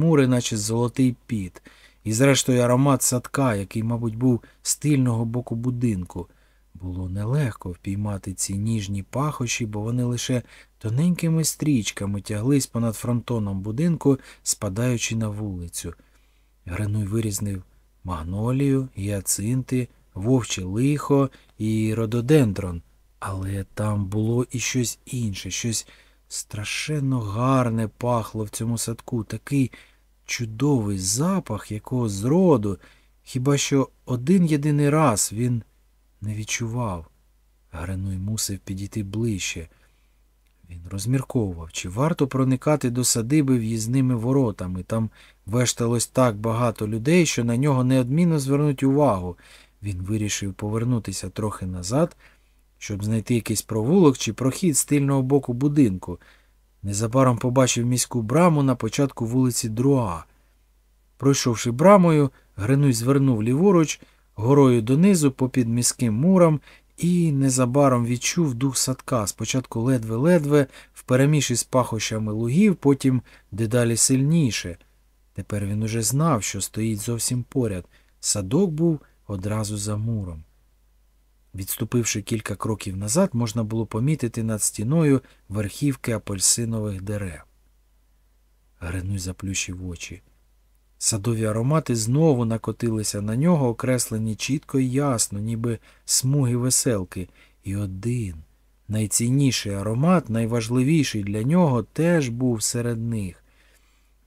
похмурий, наче золотий піт, і зрештою аромат садка, який, мабуть, був з тильного боку будинку. Було нелегко впіймати ці ніжні пахощі, бо вони лише тоненькими стрічками тяглись понад фронтоном будинку, спадаючи на вулицю. Гринуй вирізнив магнолію, гіацинти, вовче лихо і рододендрон. Але там було і щось інше, щось страшенно гарне пахло в цьому садку, такий чудовий запах, якого зроду, хіба що один єдиний раз він не відчував. Гринуй мусив підійти ближче. Він розмірковував, чи варто проникати до садиби в'їзними воротами. Там вешталось так багато людей, що на нього неодмінно звернуть увагу. Він вирішив повернутися трохи назад, щоб знайти якийсь провулок чи прохід з тильного боку будинку. Незабаром побачив міську браму на початку вулиці Друа. Пройшовши брамою, Гринуй звернув ліворуч, горою донизу, попід міським муром, і незабаром відчув дух садка, спочатку ледве-ледве, впереміж із пахощами лугів, потім дедалі сильніше. Тепер він уже знав, що стоїть зовсім поряд. Садок був одразу за муром. Відступивши кілька кроків назад, можна було помітити над стіною верхівки апельсинових дерев. Гринуй заплющив очі. Садові аромати знову накотилися на нього, окреслені чітко і ясно, ніби смуги веселки. І один найцінніший аромат, найважливіший для нього, теж був серед них.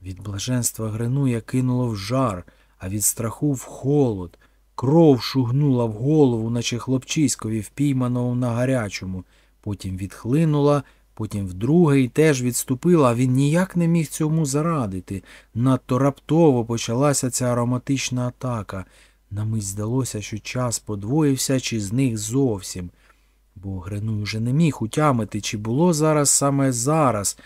Від блаженства Гринуя кинуло в жар, а від страху в холод. Кров шугнула в голову, наче хлопчиськові, впійманому на гарячому, потім відхлинула, потім вдруге і теж відступила, а він ніяк не міг цьому зарадити. Надто раптово почалася ця ароматична атака. На мить здалося, що час подвоївся, чи зник зовсім. Бо Гринуй уже не міг утямити, чи було зараз саме зараз,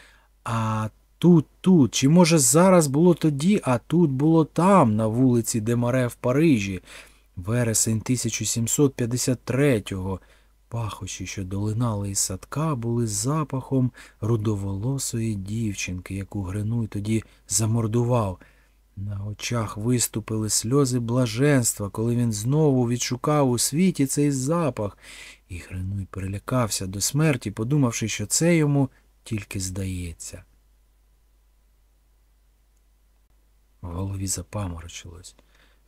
а тут, тут, чи, може, зараз було тоді, а тут було там, на вулиці Демаре в Парижі. Вересень 1753-го. Пахощі, що долинали із садка, були запахом рудоволосої дівчинки, яку Гринуй тоді замордував. На очах виступили сльози блаженства, коли він знову відшукав у світі цей запах, і Гринуй перелякався до смерті, подумавши, що це йому тільки здається. В голові запаморочилось.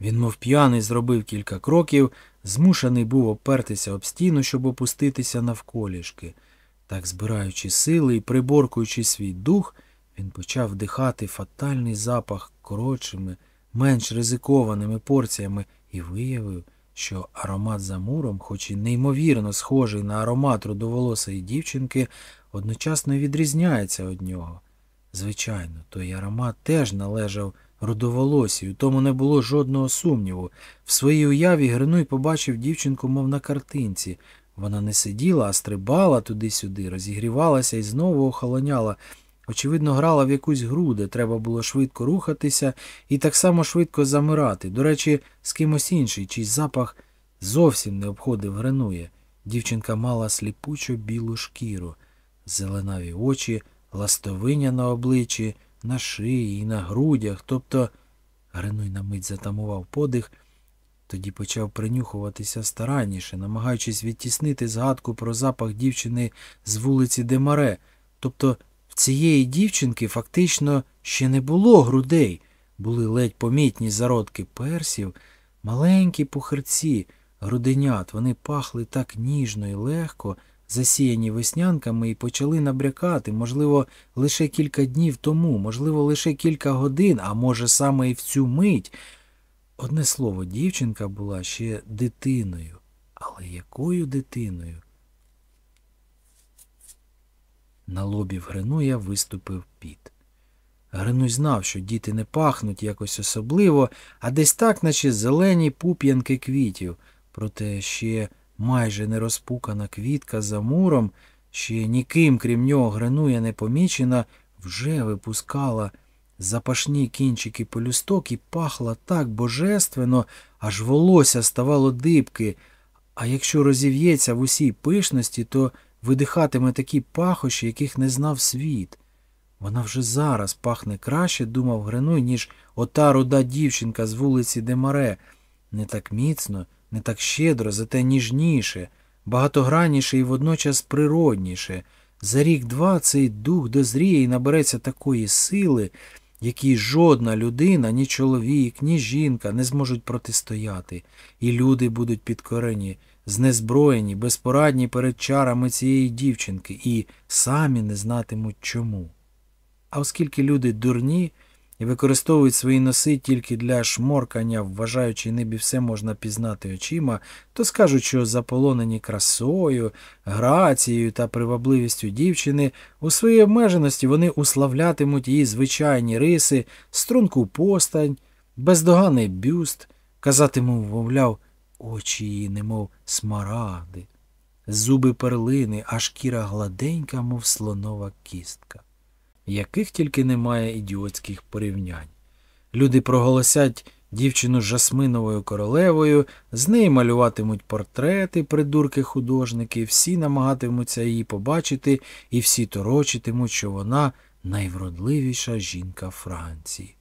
Він, мов п'яний, зробив кілька кроків, змушений був опертися об стіну, щоб опуститися навколішки. Так, збираючи сили і приборкуючи свій дух, він почав вдихати фатальний запах коротшими, менш ризикованими порціями і виявив, що аромат за муром, хоч і неймовірно схожий на аромат рудоволосої дівчинки, одночасно відрізняється від нього. Звичайно, той аромат теж належав рудоволосій, у тому не було жодного сумніву. В своїй уяві Гринуй побачив дівчинку, мов на картинці. Вона не сиділа, а стрибала туди-сюди, розігрівалася і знову охолоняла. Очевидно, грала в якусь гру, де треба було швидко рухатися і так само швидко замирати. До речі, з кимось інший, чий запах зовсім не обходив Гринує. Дівчинка мала сліпучо білу шкіру, зеленаві очі, ластовиня на обличчі на шиї і на грудях, тобто Гринуй на мить затамував подих, тоді почав принюхуватися старанніше, намагаючись відтіснити згадку про запах дівчини з вулиці Демаре. Тобто в цієї дівчинки фактично ще не було грудей, були ледь помітні зародки персів, маленькі пухирці, груденят, вони пахли так ніжно і легко засіяні веснянками і почали набрякати, можливо, лише кілька днів тому, можливо, лише кілька годин, а може, саме і в цю мить. Одне слово, дівчинка була ще дитиною. Але якою дитиною? На лобі в Гринуя виступив піт. Гринуй знав, що діти не пахнуть якось особливо, а десь так, наче зелені пуп'янки квітів, проте ще майже не розпукана квітка за муром, ще ніким, крім нього, гринує непомічена, вже випускала запашні кінчики полюсток і пахла так божественно, аж волосся ставало дибки, а якщо розів'ється в усій пишності, то видихатиме такі пахощі, яких не знав світ. Вона вже зараз пахне краще, думав Гринуй, ніж ота руда дівчинка з вулиці Демаре. Не так міцно, не так щедро, зате ніжніше, багатогранніше і водночас природніше. За рік-два цей дух дозріє і набереться такої сили, якій жодна людина, ні чоловік, ні жінка не зможуть протистояти, і люди будуть підкорені, знезброєні, безпорадні перед чарами цієї дівчинки і самі не знатимуть чому. А оскільки люди дурні і використовують свої носи тільки для шморкання, вважаючи небі все можна пізнати очима, то скажуть, що заполонені красою, грацією та привабливістю дівчини, у своїй обмеженості вони уславлятимуть її звичайні риси, струнку постань, бездоганний бюст, казатимуть, мовляв, очі її, немов смарагди, зуби перлини, а шкіра гладенька, мов слонова кістка яких тільки немає ідіотських порівнянь. Люди проголосять дівчину жасминовою королевою, з неї малюватимуть портрети, придурки художники, всі намагатимуться її побачити, і всі торочитимуть, що вона найвродливіша жінка Франції.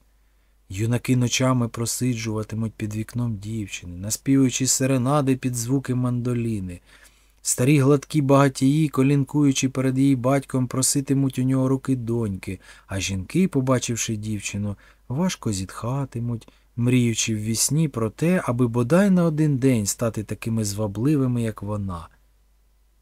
Юнаки ночами просиджуватимуть під вікном дівчини, наспівуючи серенади під звуки мандоліни. Старі гладкі багатії, колінкуючи перед її батьком, проситимуть у нього руки доньки, а жінки, побачивши дівчину, важко зітхатимуть, мріючи в вісні про те, аби бодай на один день стати такими звабливими, як вона.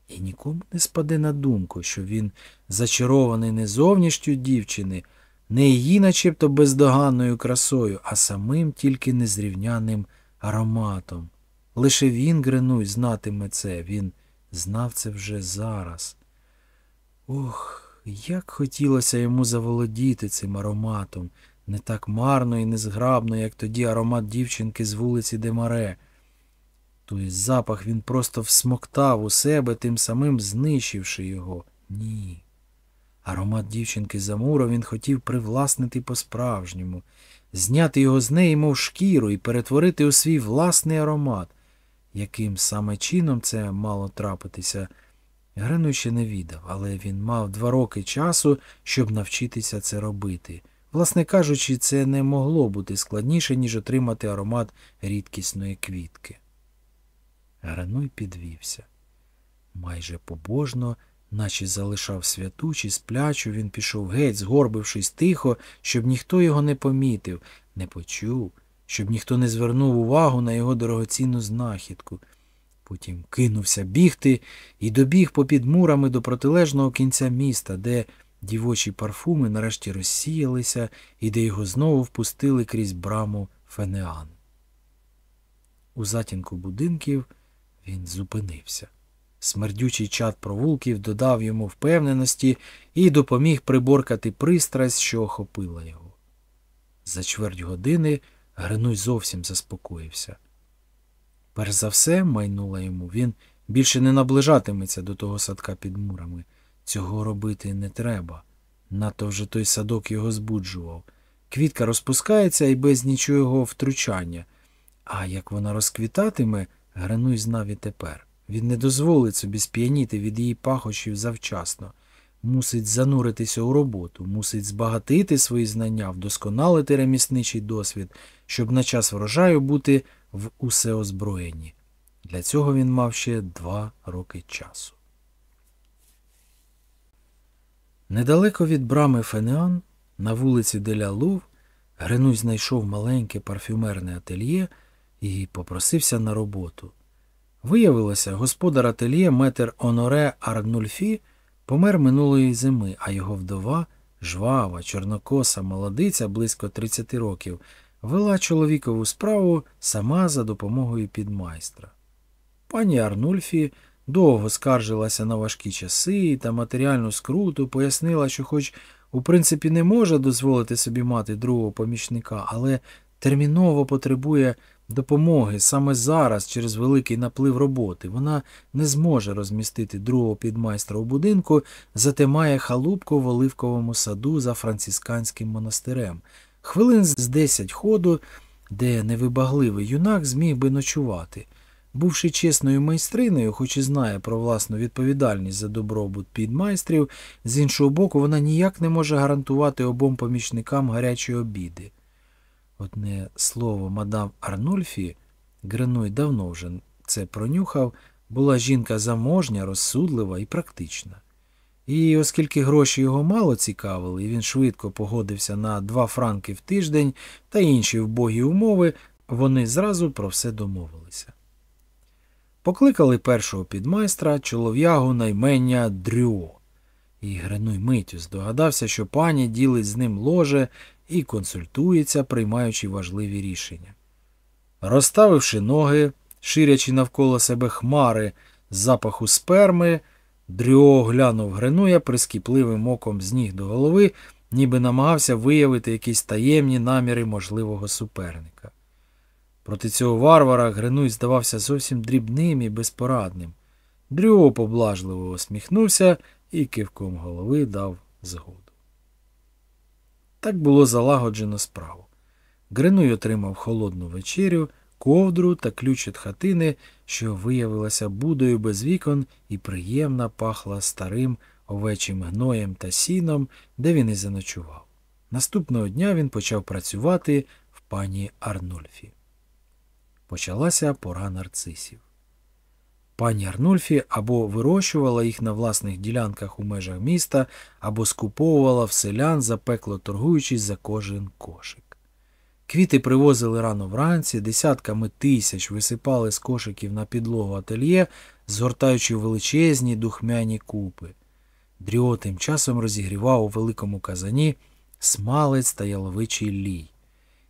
І нікому не спаде на думку, що він зачарований не зовнішню дівчини, не її, начебто бездоганною красою, а самим тільки незрівняним ароматом. Лише він, Гренуй, знатиме це, він знав це вже зараз. Ох, як хотілося йому заволодіти цим ароматом, не так марно і незграбно, як тоді аромат дівчинки з вулиці Демаре. Той запах він просто всмоктав у себе, тим самим знищивши його. Ні. Аромат дівчинки з Амура він хотів привласнити по-справжньому, зняти його з неї, мов шкіру, і перетворити у свій власний аромат. Яким саме чином це мало трапитися, Грену ще не відав, але він мав два роки часу, щоб навчитися це робити. Власне кажучи, це не могло бути складніше, ніж отримати аромат рідкісної квітки. Грануй підвівся. Майже побожно, наче залишав святу чи сплячу, він пішов геть, згорбившись тихо, щоб ніхто його не помітив, не почув щоб ніхто не звернув увагу на його дорогоцінну знахідку. Потім кинувся бігти і добіг попід мурами до протилежного кінця міста, де дівочі парфуми нарешті розсіялися і де його знову впустили крізь браму Фенеан. У затінку будинків він зупинився. Смердючий чад провулків додав йому впевненості і допоміг приборкати пристрасть, що охопила його. За чверть години Гринуй зовсім заспокоївся. Перш за все, майнула йому, він більше не наближатиметься до того садка під мурами. Цього робити не треба. Надто вже той садок його збуджував. Квітка розпускається і без нічого втручання. А як вона розквітатиме, Грануй знав і тепер. Він не дозволить собі сп'яніти від її пахощів завчасно мусить зануритися у роботу, мусить збагатити свої знання, вдосконалити ремісничий досвід, щоб на час врожаю бути в усеозброєнні. Для цього він мав ще два роки часу. Недалеко від брами Фенеан, на вулиці Деля Лув, Гринуй знайшов маленьке парфюмерне ательє і попросився на роботу. Виявилося, господар ательє метр Оноре Арнульфі Помер минулої зими, а його вдова, жвава, чорнокоса, молодиця близько 30 років, вела чоловікову справу сама за допомогою підмайстра. Пані Арнульфі довго скаржилася на важкі часи та матеріальну скруту, пояснила, що, хоч у принципі не може дозволити собі мати другого помічника, але терміново потребує допомоги саме зараз, через великий наплив роботи. Вона не зможе розмістити другого підмайстра у будинку, зате має халупку в оливковому саду за францисканським монастирем. Хвилин з десять ходу, де невибагливий юнак зміг би ночувати. Бувши чесною майстриною, хоч і знає про власну відповідальність за добробут підмайстрів, з іншого боку, вона ніяк не може гарантувати обом помічникам гарячі обіди. Одне слово, мадам Арнольфі, Гренуй давно вже це пронюхав, була жінка заможня, розсудлива і практична. І оскільки гроші його мало цікавили, і він швидко погодився на два франки в тиждень та інші вбогі умови, вони зразу про все домовилися. Покликали першого підмайстра чолов'ягу наймення Дрюо. І Гренуй миттю здогадався, що пані ділить з ним ложе і консультується, приймаючи важливі рішення. Розставивши ноги, ширячи навколо себе хмари запаху сперми, Дрюо глянув Гренуя прискіпливим оком з ніг до голови, ніби намагався виявити якісь таємні наміри можливого суперника. Проти цього варвара Гренуй здавався зовсім дрібним і безпорадним. Дрюо поблажливо усміхнувся і кивком голови дав згоду. Так було залагоджено справу. Гринуй отримав холодну вечерю, ковдру та ключ від хатини, що виявилася будою без вікон і приємна пахла старим овечим гноєм та сіном, де він і заночував. Наступного дня він почав працювати в пані Арнольфі. Почалася пора нарцисів. Пані Арнольфі або вирощувала їх на власних ділянках у межах міста, або скуповувала в селян, запекло торгуючись за кожен кошик. Квіти привозили рано вранці, десятками тисяч висипали з кошиків на підлогу ательє, згортаючи величезні духмяні купи. Дріо тим часом розігрівав у великому казані смалець та яловичий лій.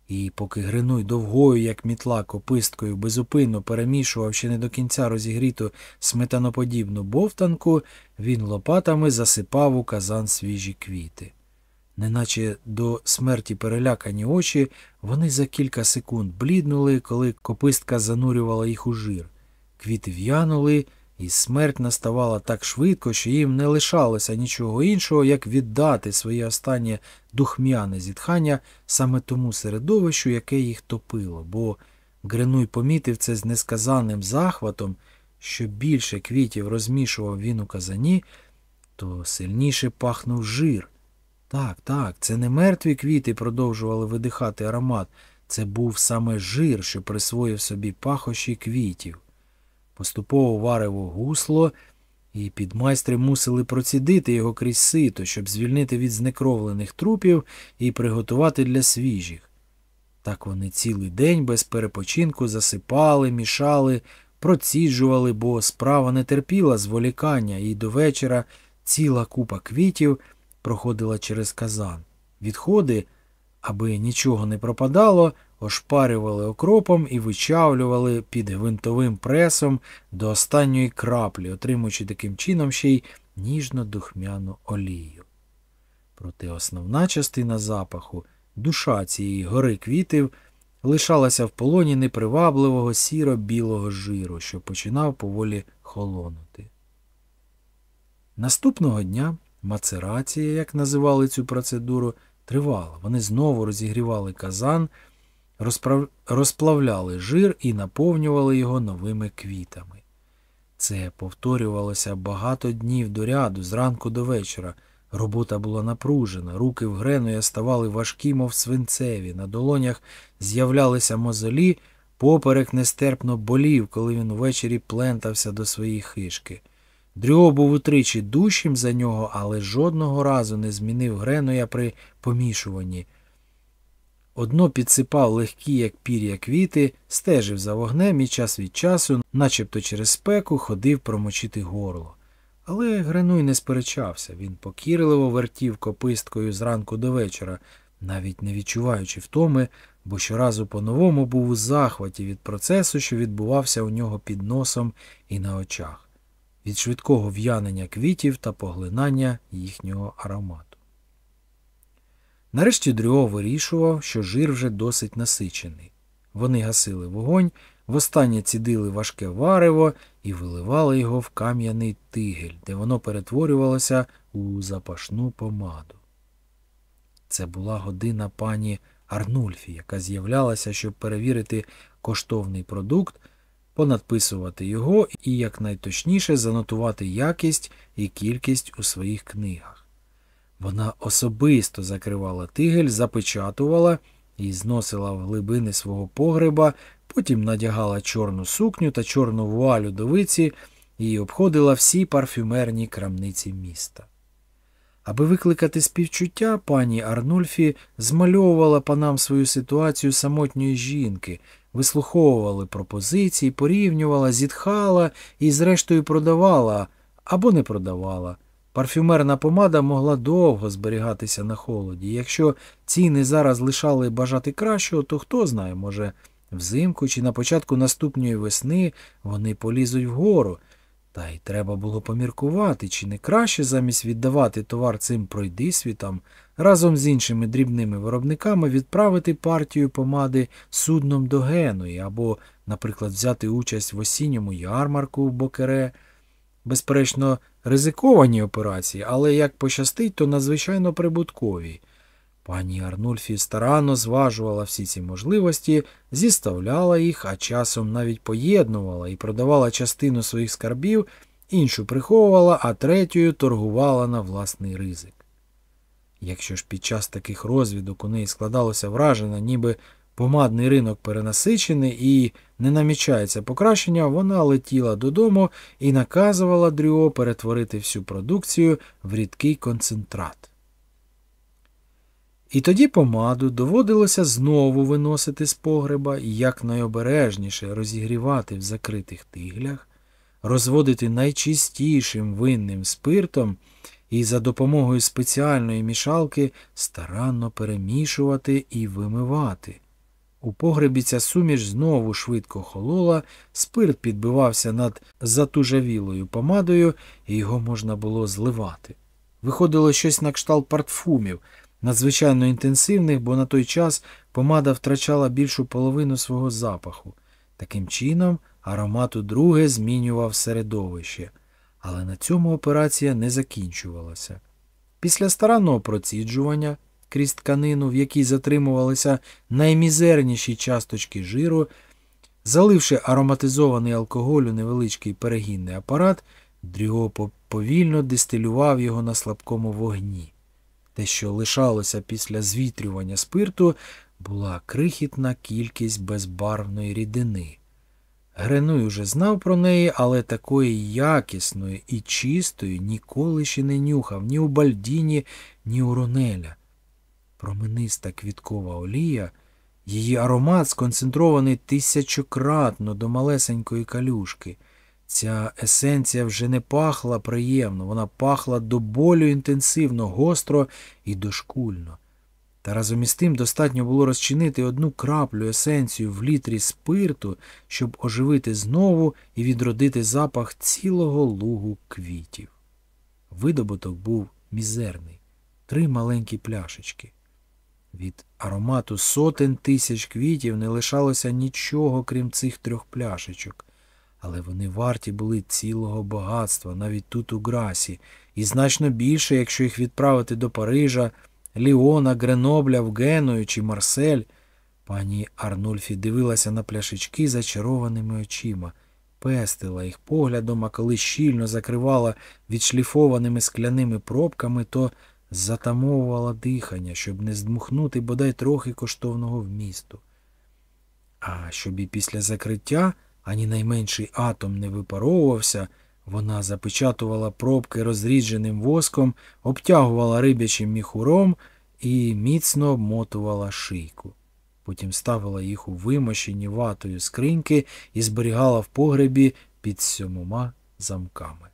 І поки Гринуй довгою, як мітла, кописткою, безупинно перемішував ще не до кінця розігріту сметаноподібну бовтанку, він лопатами засипав у казан свіжі квіти. Неначе до смерті перелякані очі, вони за кілька секунд бліднули, коли копистка занурювала їх у жир. Квіти в'янули, і смерть наставала так швидко, що їм не лишалося нічого іншого, як віддати своє останнє духмяне зітхання саме тому середовищу, яке їх топило, бо Гренуй помітив це з несказанним захватом, що більше квітів розмішував він у казані, то сильніше пахнув жир. Так, так, це не мертві квіти продовжували видихати аромат, це був саме жир, що присвоїв собі пахощі квітів. Поступово варево гусло, і підмайстри мусили процідити його крізь сито, щоб звільнити від знекровлених трупів і приготувати для свіжих. Так вони цілий день без перепочинку засипали, мішали, проціджували, бо справа не терпіла зволікання, і до вечора ціла купа квітів проходила через казан. Відходи, аби нічого не пропадало, ошпарювали окропом і вичавлювали під гвинтовим пресом до останньої краплі, отримуючи таким чином ще й ніжно-духмяну олію. Проте основна частина запаху, душа цієї гори квітів, лишалася в полоні непривабливого сіро-білого жиру, що починав поволі холонути. Наступного дня мацерація, як називали цю процедуру, тривала. Вони знову розігрівали казан. Розплавляли жир і наповнювали його новими квітами. Це повторювалося багато днів до ряду, зранку до вечора. Робота була напружена, руки в Гренуя ставали важкі, мов свинцеві, на долонях з'являлися мозолі, поперек нестерпно болів, коли він ввечері плентався до своєї хишки. Дрьо був утричі дужчим за нього, але жодного разу не змінив Гренуя при помішуванні. Одно підсипав легкі, як пір'я квіти, стежив за вогнем і час від часу, начебто через спеку, ходив промочити горло. Але Гренуй не сперечався, він покірливо вертів кописткою зранку до вечора, навіть не відчуваючи втоми, бо щоразу по-новому був у захваті від процесу, що відбувався у нього під носом і на очах, від швидкого в'янення квітів та поглинання їхнього аромату. Нарешті Дрюо вирішував, що жир вже досить насичений. Вони гасили вогонь, востаннє цідили важке варево і виливали його в кам'яний тигель, де воно перетворювалося у запашну помаду. Це була година пані Арнульфі, яка з'являлася, щоб перевірити коштовний продукт, понадписувати його і якнайточніше занотувати якість і кількість у своїх книгах. Вона особисто закривала тигель, запечатувала і зносила в глибини свого погреба, потім надягала чорну сукню та чорну вуалю довиці і обходила всі парфюмерні крамниці міста. Аби викликати співчуття, пані Арнульфі змальовувала панам свою ситуацію самотньої жінки, вислуховувала пропозиції, порівнювала, зітхала і, зрештою, продавала або не продавала. Парфюмерна помада могла довго зберігатися на холоді. Якщо ціни зараз лишали бажати кращого, то хто знає, може, взимку чи на початку наступної весни вони полізуть вгору. Та й треба було поміркувати, чи не краще замість віддавати товар цим пройдисвітам, разом з іншими дрібними виробниками відправити партію помади судном до Геної або, наприклад, взяти участь в осінньому ярмарку в Бокере. Безперечно, ризиковані операції, але як пощастить, то надзвичайно прибуткові. Пані Арнульфі старанно зважувала всі ці можливості, зіставляла їх, а часом навіть поєднувала і продавала частину своїх скарбів, іншу приховувала, а третьою торгувала на власний ризик. Якщо ж під час таких розвідок у неї складалося враження, ніби помадний ринок перенасичений і не намічається покращення, вона летіла додому і наказувала Дрюо перетворити всю продукцію в рідкий концентрат. І тоді помаду доводилося знову виносити з погреба і якнайобережніше розігрівати в закритих тиглях, розводити найчистішим винним спиртом і за допомогою спеціальної мішалки старанно перемішувати і вимивати. У погребі ця суміш знову швидко холола, спирт підбивався над затужавілою помадою, і його можна було зливати. Виходило щось на кшталт парфумів, надзвичайно інтенсивних, бо на той час помада втрачала більшу половину свого запаху. Таким чином, аромат удруге змінював середовище, але на цьому операція не закінчувалася. Після старанного проціджування крізь тканину, в якій затримувалися наймізерніші часточки жиру, заливши ароматизований алкоголь у невеличкий перегінний апарат, Дріго повільно дистилював його на слабкому вогні. Те, що лишалося після звітрювання спирту, була крихітна кількість безбарвної рідини. Гренуй уже знав про неї, але такої якісної і чистої ніколи ще не нюхав ні у Бальдіні, ні у Ронеля. Промениста квіткова олія, її аромат сконцентрований тисячократно до малесенької калюшки. Ця есенція вже не пахла приємно, вона пахла до болю інтенсивно, гостро і дошкульно. Та разом із тим достатньо було розчинити одну краплю есенцію в літрі спирту, щоб оживити знову і відродити запах цілого лугу квітів. Видобуток був мізерний, три маленькі пляшечки. Від аромату сотень тисяч квітів не лишалося нічого, крім цих трьох пляшечок але вони варті були цілого багатства, навіть тут у Грасі, і значно більше, якщо їх відправити до Парижа, Ліона, Гренобля, в Геную чи Марсель. Пані Арнульфі дивилася на пляшечки зачарованими очима, пестила їх поглядом, а коли щільно закривала відшліфованими скляними пробками, то затамовувала дихання, щоб не здмухнути бодай трохи коштовного вмісту. А щоб і після закриття ані найменший атом не випаровувався, вона запечатувала пробки розрідженим воском, обтягувала рибячим міхуром і міцно обмотувала шийку. Потім ставила їх у вимощені ватою скриньки і зберігала в погребі під сьомома замками.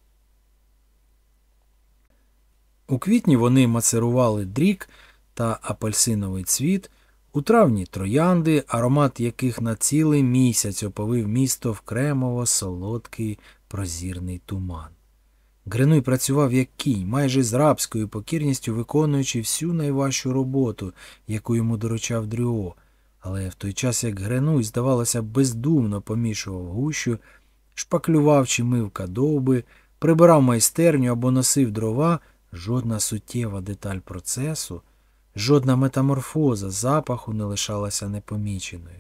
У квітні вони мацерували дрік та апельсиновий цвіт, у травні троянди, аромат яких на цілий місяць оповив місто в кремово солодкий прозірний туман. Гринуй працював як кінь, майже з рабською покірністю виконуючи всю найважчу роботу, яку йому доручав Дрюо, але в той час, як Гринуй, здавалося, бездумно помішував гущу, шпаклював чи мив кадовби, прибирав майстерню або носив дрова, жодна суттєва деталь процесу. Жодна метаморфоза запаху не лишалася непоміченою.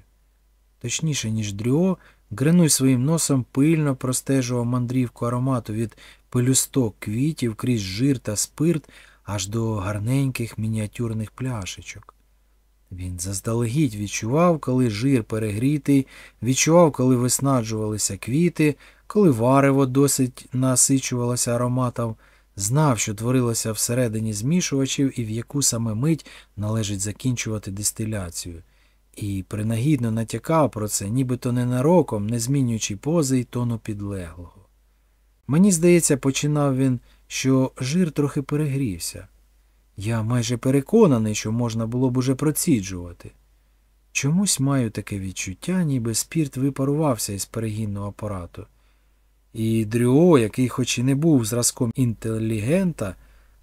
Точніше, ніж Дрюо, Гринуй своїм носом пильно простежував мандрівку аромату від пелюсток квітів крізь жир та спирт аж до гарненьких мініатюрних пляшечок. Він заздалегідь відчував, коли жир перегрітий, відчував, коли виснаджувалися квіти, коли варево досить насичувалося ароматом, знав, що творилося всередині змішувачів і в яку саме мить належить закінчувати дистиляцію, і принагідно натякав про це, нібито ненароком, не змінюючи пози й тону підлеглого. Мені здається, починав він, що жир трохи перегрівся. Я майже переконаний, що можна було б уже проціджувати. Чомусь маю таке відчуття, ніби спірт випарувався із перегінного апарату. І Дрюо, який хоч і не був зразком інтелігента,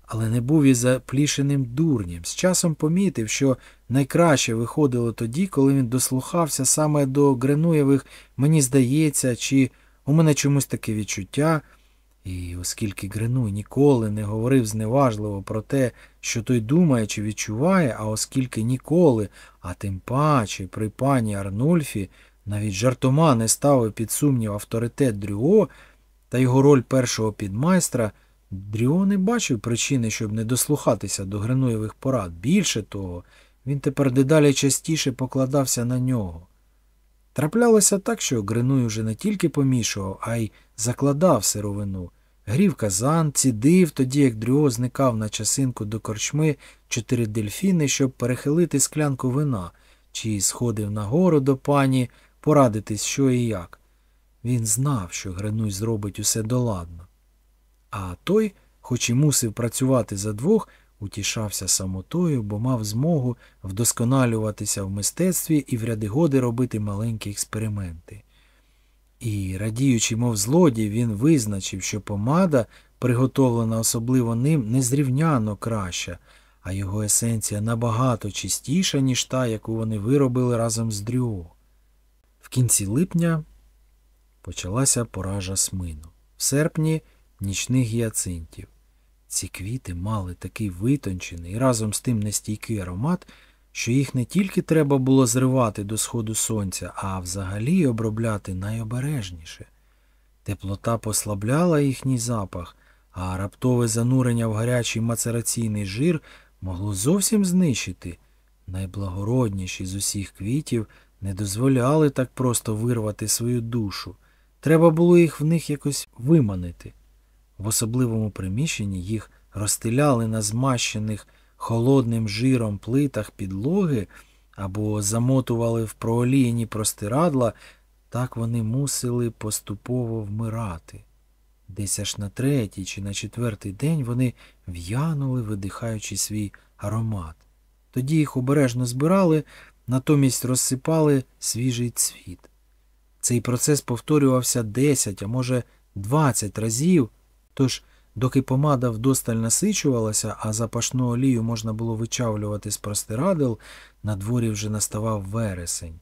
але не був і заплішеним дурнім, з часом помітив, що найкраще виходило тоді, коли він дослухався саме до Гренуєвих, мені здається, чи у мене чомусь таке відчуття. І оскільки Гринуй ніколи не говорив зневажливо про те, що той думає чи відчуває, а оскільки ніколи, а тим паче при пані Арнульфі навіть жартома не ставив під сумнів авторитет Дрюо та його роль першого підмайстра, Дрюо не бачив причини, щоб не дослухатися до Гринуєвих порад. Більше того, він тепер дедалі частіше покладався на нього. Траплялося так, що Гринуй уже не тільки помішував, а й закладав сировину. Грів казан, цідив, тоді як Дрюо зникав на часинку до корчми чотири дельфіни, щоб перехилити склянку вина, чи сходив нагору до пані порадитись, що і як. Він знав, що Гринуй зробить усе доладно. А той, хоч і мусив працювати за двох, утішався самотою, бо мав змогу вдосконалюватися в мистецтві і в ряди годи робити маленькі експерименти. І, радіючи, мов злодій, він визначив, що помада, приготовлена особливо ним, незрівняно краща, а його есенція набагато чистіша, ніж та, яку вони виробили разом з Дрюо. Кінці липня почалася пора жасмину, в серпні нічних гіацинтів. Ці квіти мали такий витончений і разом з тим нестійкий аромат, що їх не тільки треба було зривати до сходу сонця, а взагалі обробляти найобережніше. Теплота послабляла їхній запах, а раптове занурення в гарячий мацераційний жир могло зовсім знищити. Найблагородніші з усіх квітів не дозволяли так просто вирвати свою душу. Треба було їх в них якось виманити. В особливому приміщенні їх розстеляли на змащених холодним жиром плитах підлоги або замотували в прооліяні простирадла, так вони мусили поступово вмирати. Десь аж на третій чи на четвертий день вони в'янули, видихаючи свій аромат. Тоді їх обережно збирали, натомість розсипали свіжий цвіт. Цей процес повторювався 10, а може 20 разів, тож Доки помада вдосталь насичувалася, а запашну олію можна було вичавлювати з простирадел, на дворі вже наставав вересень.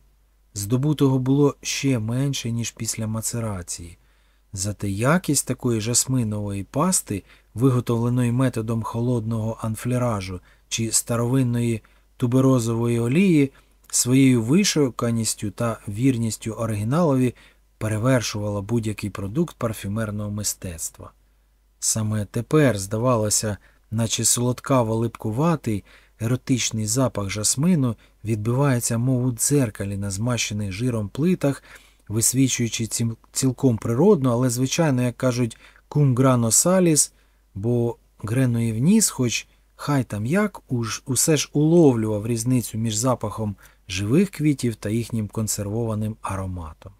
Здобутого було ще менше, ніж після мацерації. Зате якість такої жасминової пасти, виготовленої методом холодного анфлеражу чи старовинної туберозової олії, своєю вишуканістю та вірністю оригіналові перевершувала будь-який продукт парфюмерного мистецтва. Саме тепер, здавалося, наче солодкаво липкуватий, еротичний запах жасмину відбивається, мов у дзеркалі на змащених жиром плитах, висвічуючи цілком природно, але, звичайно, як кажуть, кум грано саліс, бо Греноїв ніс, хоч хай там як, уж усе ж уловлював різницю між запахом живих квітів та їхнім консервованим ароматом.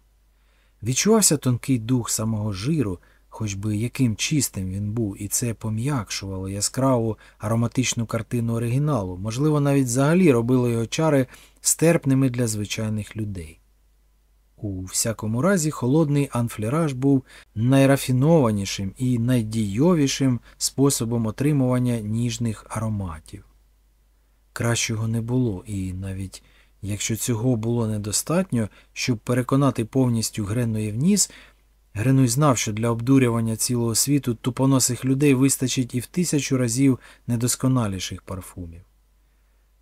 Відчувався тонкий дух самого жиру хоч би яким чистим він був, і це пом'якшувало яскраву ароматичну картину оригіналу, можливо, навіть взагалі робило його чари стерпними для звичайних людей. У всякому разі, холодний анфлераж був найрафінованішим і найдійовішим способом отримування ніжних ароматів. Кращого не було, і навіть якщо цього було недостатньо, щоб переконати повністю Гренної вніс, Гринуй знав, що для обдурювання цілого світу тупоносих людей вистачить і в тисячу разів недосконаліших парфумів.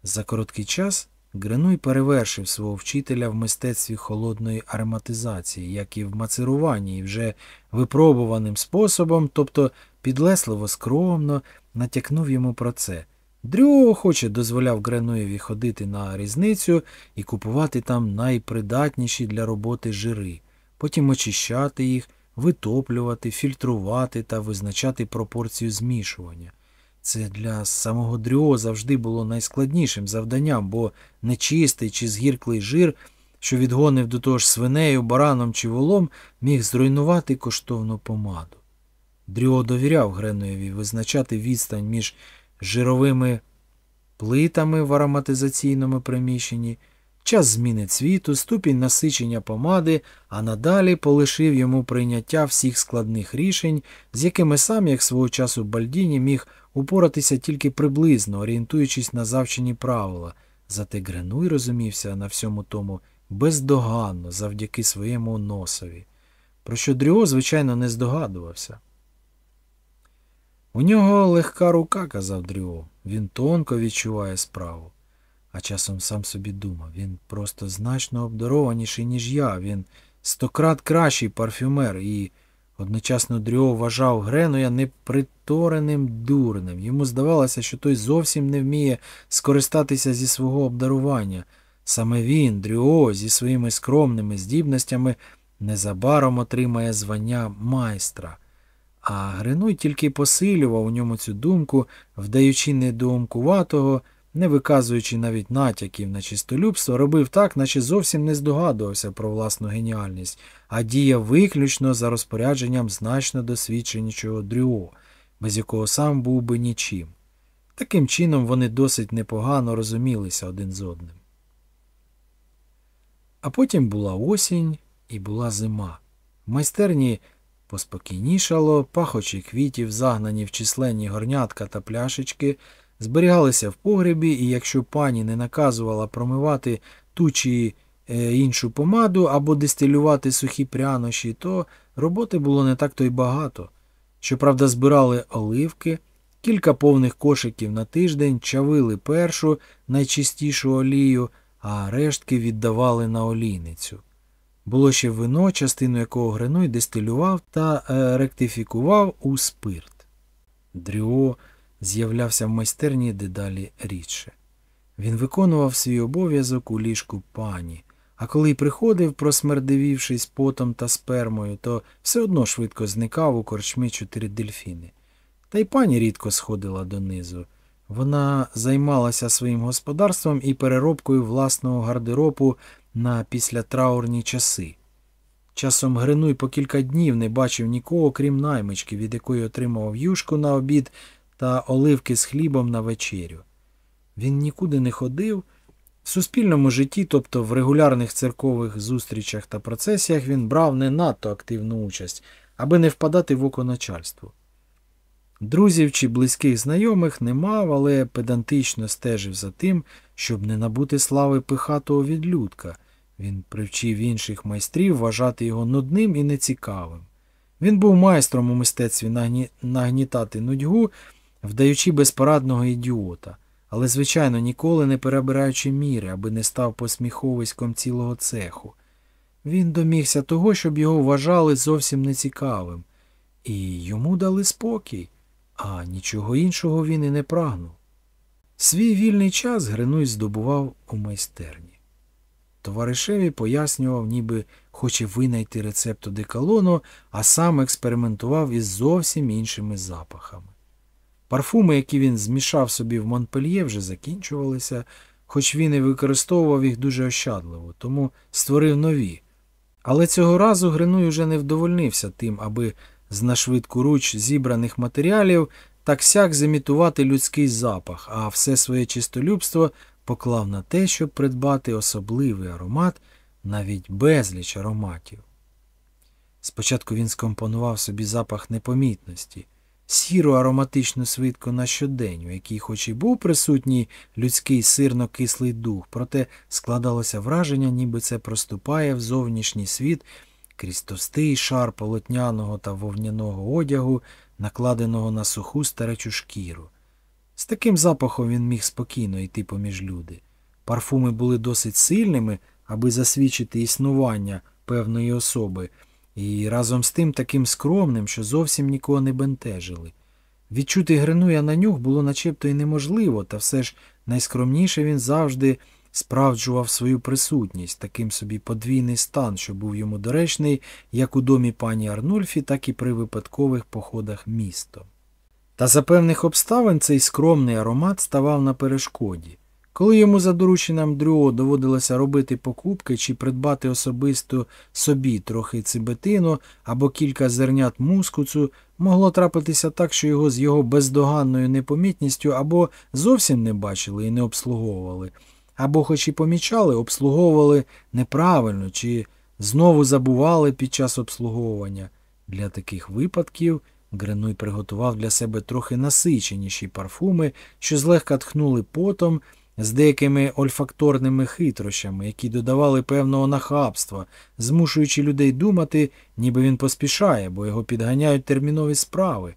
За короткий час Гринуй перевершив свого вчителя в мистецтві холодної ароматизації, як і в мацеруванні, і вже випробуваним способом, тобто підлесливо скромно натякнув йому про це. Дрю охоче дозволяв Гренуєві ходити на різницю і купувати там найпридатніші для роботи жири, потім очищати їх, витоплювати, фільтрувати та визначати пропорцію змішування. Це для самого Дріо завжди було найскладнішим завданням, бо нечистий чи згірклий жир, що відгонив до того ж свинею, бараном чи волом, міг зруйнувати коштовну помаду. Дріо довіряв Греноєві визначати відстань між жировими плитами в ароматизаційному приміщенні, час зміни цвіту, ступінь насичення помади, а надалі полишив йому прийняття всіх складних рішень, з якими сам, як свого часу Бальдіні, міг упоратися тільки приблизно, орієнтуючись на завчені правила. Зате Гренуй розумівся на всьому тому бездоганно завдяки своєму носові, про що Дріо, звичайно, не здогадувався. У нього легка рука, казав Дріо. Він тонко відчуває справу. А часом сам собі думав, він просто значно обдарованіший, ніж я. Він стократ кращий парфюмер, і одночасно Дріо вважав Гренуя непритореним дурнем. Йому здавалося, що той зовсім не вміє скористатися зі свого обдарування. Саме він, Дріо, зі своїми скромними здібностями, незабаром отримає звання майстра. А Гринуй тільки посилював у ньому цю думку, вдаючи недоумкуватого, не виказуючи навіть натяків на чистолюбство, робив так, наче зовсім не здогадувався про власну геніальність, а діяв виключно за розпорядженням значно досвідченішого Дрюо, без якого сам був би нічим. Таким чином вони досить непогано розумілися один з одним. А потім була осінь і була зима. В майстерні Поспокійнішало, пахочі квітів, загнані в численні горнятка та пляшечки, зберігалися в погребі, і якщо пані не наказувала промивати ту чи е, іншу помаду або дистилювати сухі прянощі, то роботи було не так то й багато. Щоправда, збирали оливки, кілька повних кошиків на тиждень, чавили першу найчистішу олію, а рештки віддавали на олійницю. Було ще вино, частину якого Гренуй дистилював та е, ректифікував у спирт. Дріо з'являвся в майстерні дедалі рідше. Він виконував свій обов'язок у ліжку пані, а коли й приходив, просмердивівшись потом та спермою, то все одно швидко зникав у корчмі чотири дельфіни. Та й пані рідко сходила донизу. Вона займалася своїм господарством і переробкою власного гардеробу на післятраурні часи. Часом Гринуй по кілька днів не бачив нікого, крім наймички, від якої отримав юшку на обід та оливки з хлібом на вечерю. Він нікуди не ходив. В суспільному житті, тобто в регулярних церкових зустрічах та процесіях, він брав не надто активну участь, аби не впадати в око начальству. Друзів чи близьких знайомих не мав, але педантично стежив за тим, щоб не набути слави пихатого відлюдка. Він привчив інших майстрів вважати його нудним і нецікавим. Він був майстром у мистецтві нагні... нагнітати нудьгу, вдаючи безпорадного ідіота, але, звичайно, ніколи не перебираючи міри, аби не став посміховиськом цілого цеху. Він домігся того, щоб його вважали зовсім нецікавим, і йому дали спокій а нічого іншого він і не прагнув. Свій вільний час Гринуй здобував у майстерні. Товаришеві пояснював, ніби хоче винайти рецепт одеколону, а сам експериментував із зовсім іншими запахами. Парфуми, які він змішав собі в Монпельє, вже закінчувалися, хоч він і використовував їх дуже ощадливо, тому створив нові. Але цього разу Гринуй уже не вдовольнився тим, аби з нашвидку руч зібраних матеріалів так сяк зімітувати людський запах, а все своє чистолюбство поклав на те, щоб придбати особливий аромат, навіть безліч ароматів. Спочатку він скомпонував собі запах непомітності, сіру ароматичну свитку на щодень, у якій хоч і був присутній людський сирно-кислий дух, проте складалося враження, ніби це проступає в зовнішній світ крізь товстий шар полотняного та вовняного одягу, накладеного на суху старечу шкіру. З таким запахом він міг спокійно йти поміж люди. парфуми були досить сильними, аби засвідчити існування певної особи, і разом з тим таким скромним, що зовсім нікого не бентежили. Відчути Гринуя на нюх було начебто й неможливо, та все ж найскромніше він завжди справджував свою присутність, таким собі подвійний стан, що був йому доречний як у домі пані Арнульфі, так і при випадкових походах місто. Та за певних обставин цей скромний аромат ставав на перешкоді. Коли йому за дорученням Дрюо доводилося робити покупки чи придбати особисто собі трохи цибетину або кілька зернят мускуцу, могло трапитися так, що його з його бездоганною непомітністю або зовсім не бачили і не обслуговували, або, хоч і помічали, обслуговували неправильно чи знову забували під час обслуговування. Для таких випадків Гренуй приготував для себе трохи насиченіші парфуми, що злегка тхнули потом з деякими ольфакторними хитрощами, які додавали певного нахабства, змушуючи людей думати, ніби він поспішає, бо його підганяють термінові справи.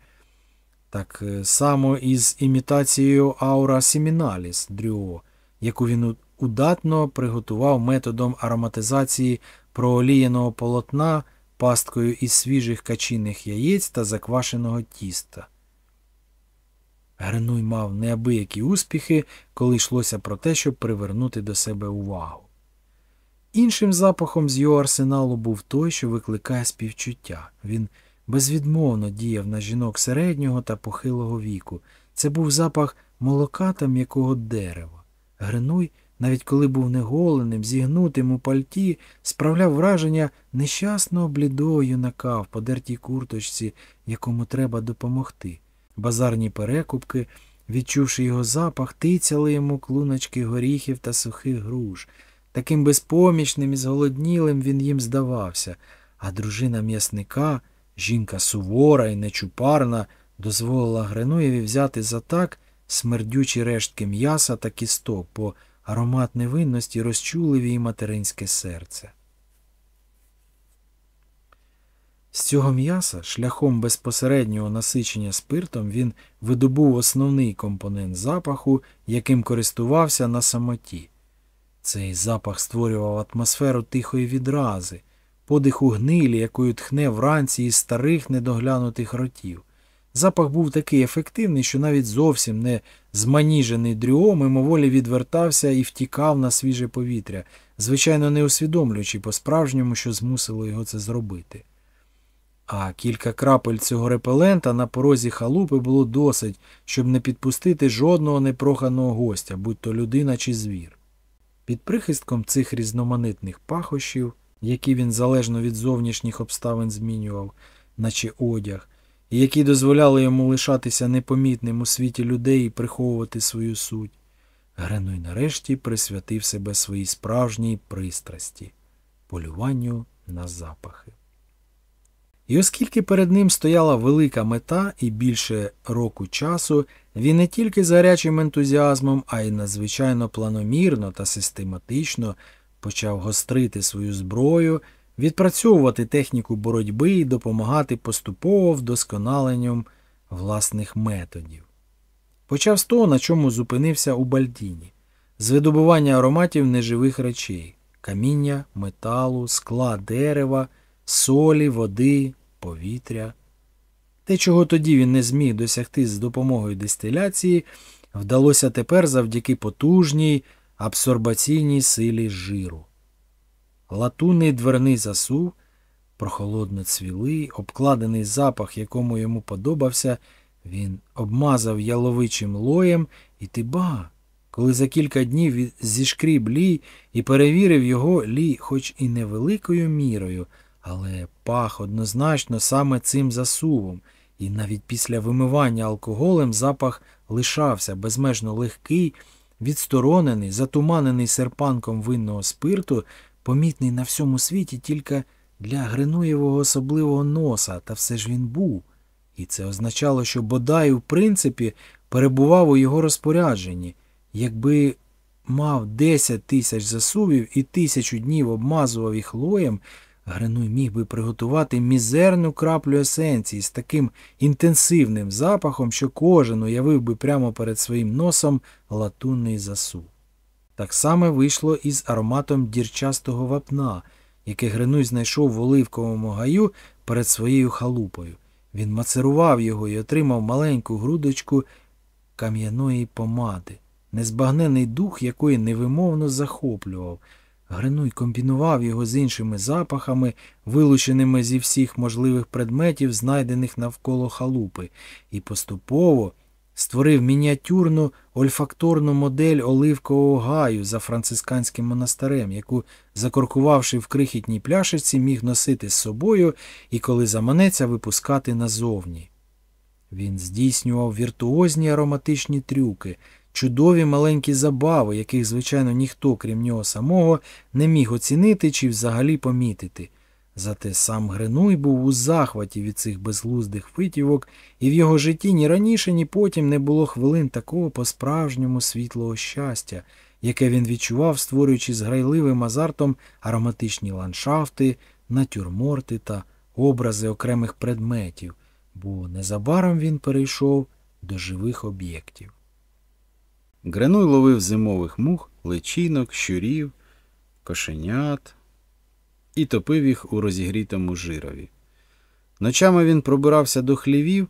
Так само із імітацією аура семіналіс Дрюо, яку він удатно приготував методом ароматизації прооліяного полотна пасткою із свіжих качиних яєць та заквашеного тіста. Гринуй мав неабиякі успіхи, коли йшлося про те, щоб привернути до себе увагу. Іншим запахом з його арсеналу був той, що викликає співчуття. Він безвідмовно діяв на жінок середнього та похилого віку. Це був запах молока та м'якого дерева. Гринуй, навіть коли був неголеним, зігнутим у пальті, справляв враження нещасного блідого юнака в подертій курточці, якому треба допомогти. Базарні перекупки, відчувши його запах, тицяли йому клуночки горіхів та сухих груш. Таким безпомічним і зголоднілим він їм здавався, а дружина м'ясника, жінка сувора і нечупарна, дозволила Гринуєві взяти за так смердючі рештки м'яса та кісток, бо аромат невинності розчулив її материнське серце. З цього м'яса шляхом безпосереднього насичення спиртом він видобув основний компонент запаху, яким користувався на самоті. Цей запах створював атмосферу тихої відрази, подиху гнилі, якою тхне вранці із старих недоглянутих ротів. Запах був такий ефективний, що навіть зовсім не зманіжений дрюо мимоволі відвертався і втікав на свіже повітря, звичайно, не усвідомлюючи по-справжньому, що змусило його це зробити. А кілька крапель цього репелента на порозі халупи було досить, щоб не підпустити жодного непроханого гостя, будь то людина чи звір. Під прихистком цих різноманітних пахощів, які він залежно від зовнішніх обставин змінював, наче одяг, і які дозволяли йому лишатися непомітним у світі людей і приховувати свою суть, Гренуй нарешті присвятив себе своїй справжній пристрасті полюванню на запахи. І оскільки перед ним стояла велика мета і більше року часу, він не тільки з гарячим ентузіазмом, а й надзвичайно планомірно та систематично почав гострити свою зброю, відпрацьовувати техніку боротьби і допомагати поступово вдосконаленням власних методів. Почав з того, на чому зупинився у Бальдіні, з видобування ароматів неживих речей каміння, металу, скла дерева солі, води, повітря. Те, чого тоді він не зміг досягти з допомогою дистиляції, вдалося тепер завдяки потужній абсорбаційній силі жиру. Латунний дверний засув, прохолодно цвілий, обкладений запах, якому йому подобався, він обмазав яловичим лоєм і тиба. Коли за кілька днів зішкріб лій і перевірив його лій, хоч і невеликою мірою, але пах однозначно саме цим засувом, і навіть після вимивання алкоголем запах лишався безмежно легкий, відсторонений, затуманений серпанком винного спирту, помітний на всьому світі тільки для Гринуєвого особливого носа, та все ж він був. І це означало, що бодай, в принципі, перебував у його розпорядженні, якби мав 10 тисяч засувів і тисячу днів обмазував їх лоєм, Гринуй міг би приготувати мізерну краплю есенції з таким інтенсивним запахом, що кожен уявив би прямо перед своїм носом латунний засув. Так само вийшло і з ароматом дірчастого вапна, яке Гринуй знайшов в оливковому гаю перед своєю халупою. Він мацерував його і отримав маленьку грудочку кам'яної помади, незбагнений дух якої невимовно захоплював. Гринуй комбінував його з іншими запахами, вилученими зі всіх можливих предметів, знайдених навколо халупи, і поступово створив мініатюрну ольфакторну модель оливкового гаю за францисканським монастирем, яку, закоркувавши в крихітній пляшечці, міг носити з собою і, коли заманеться, випускати назовні. Він здійснював віртуозні ароматичні трюки, чудові маленькі забави, яких, звичайно, ніхто, крім нього самого, не міг оцінити чи взагалі помітити. Зате сам Гринуй був у захваті від цих безглуздих витівок, і в його житті ні раніше, ні потім не було хвилин такого по-справжньому світлого щастя, яке він відчував, створюючи з грайливим азартом ароматичні ландшафти, натюрморти та образи окремих предметів, бо незабаром він перейшов до живих об'єктів. Гринуй ловив зимових мух, личинок, щурів, кошенят і топив їх у розігрітому жирові. Ночами він пробирався до хлівів,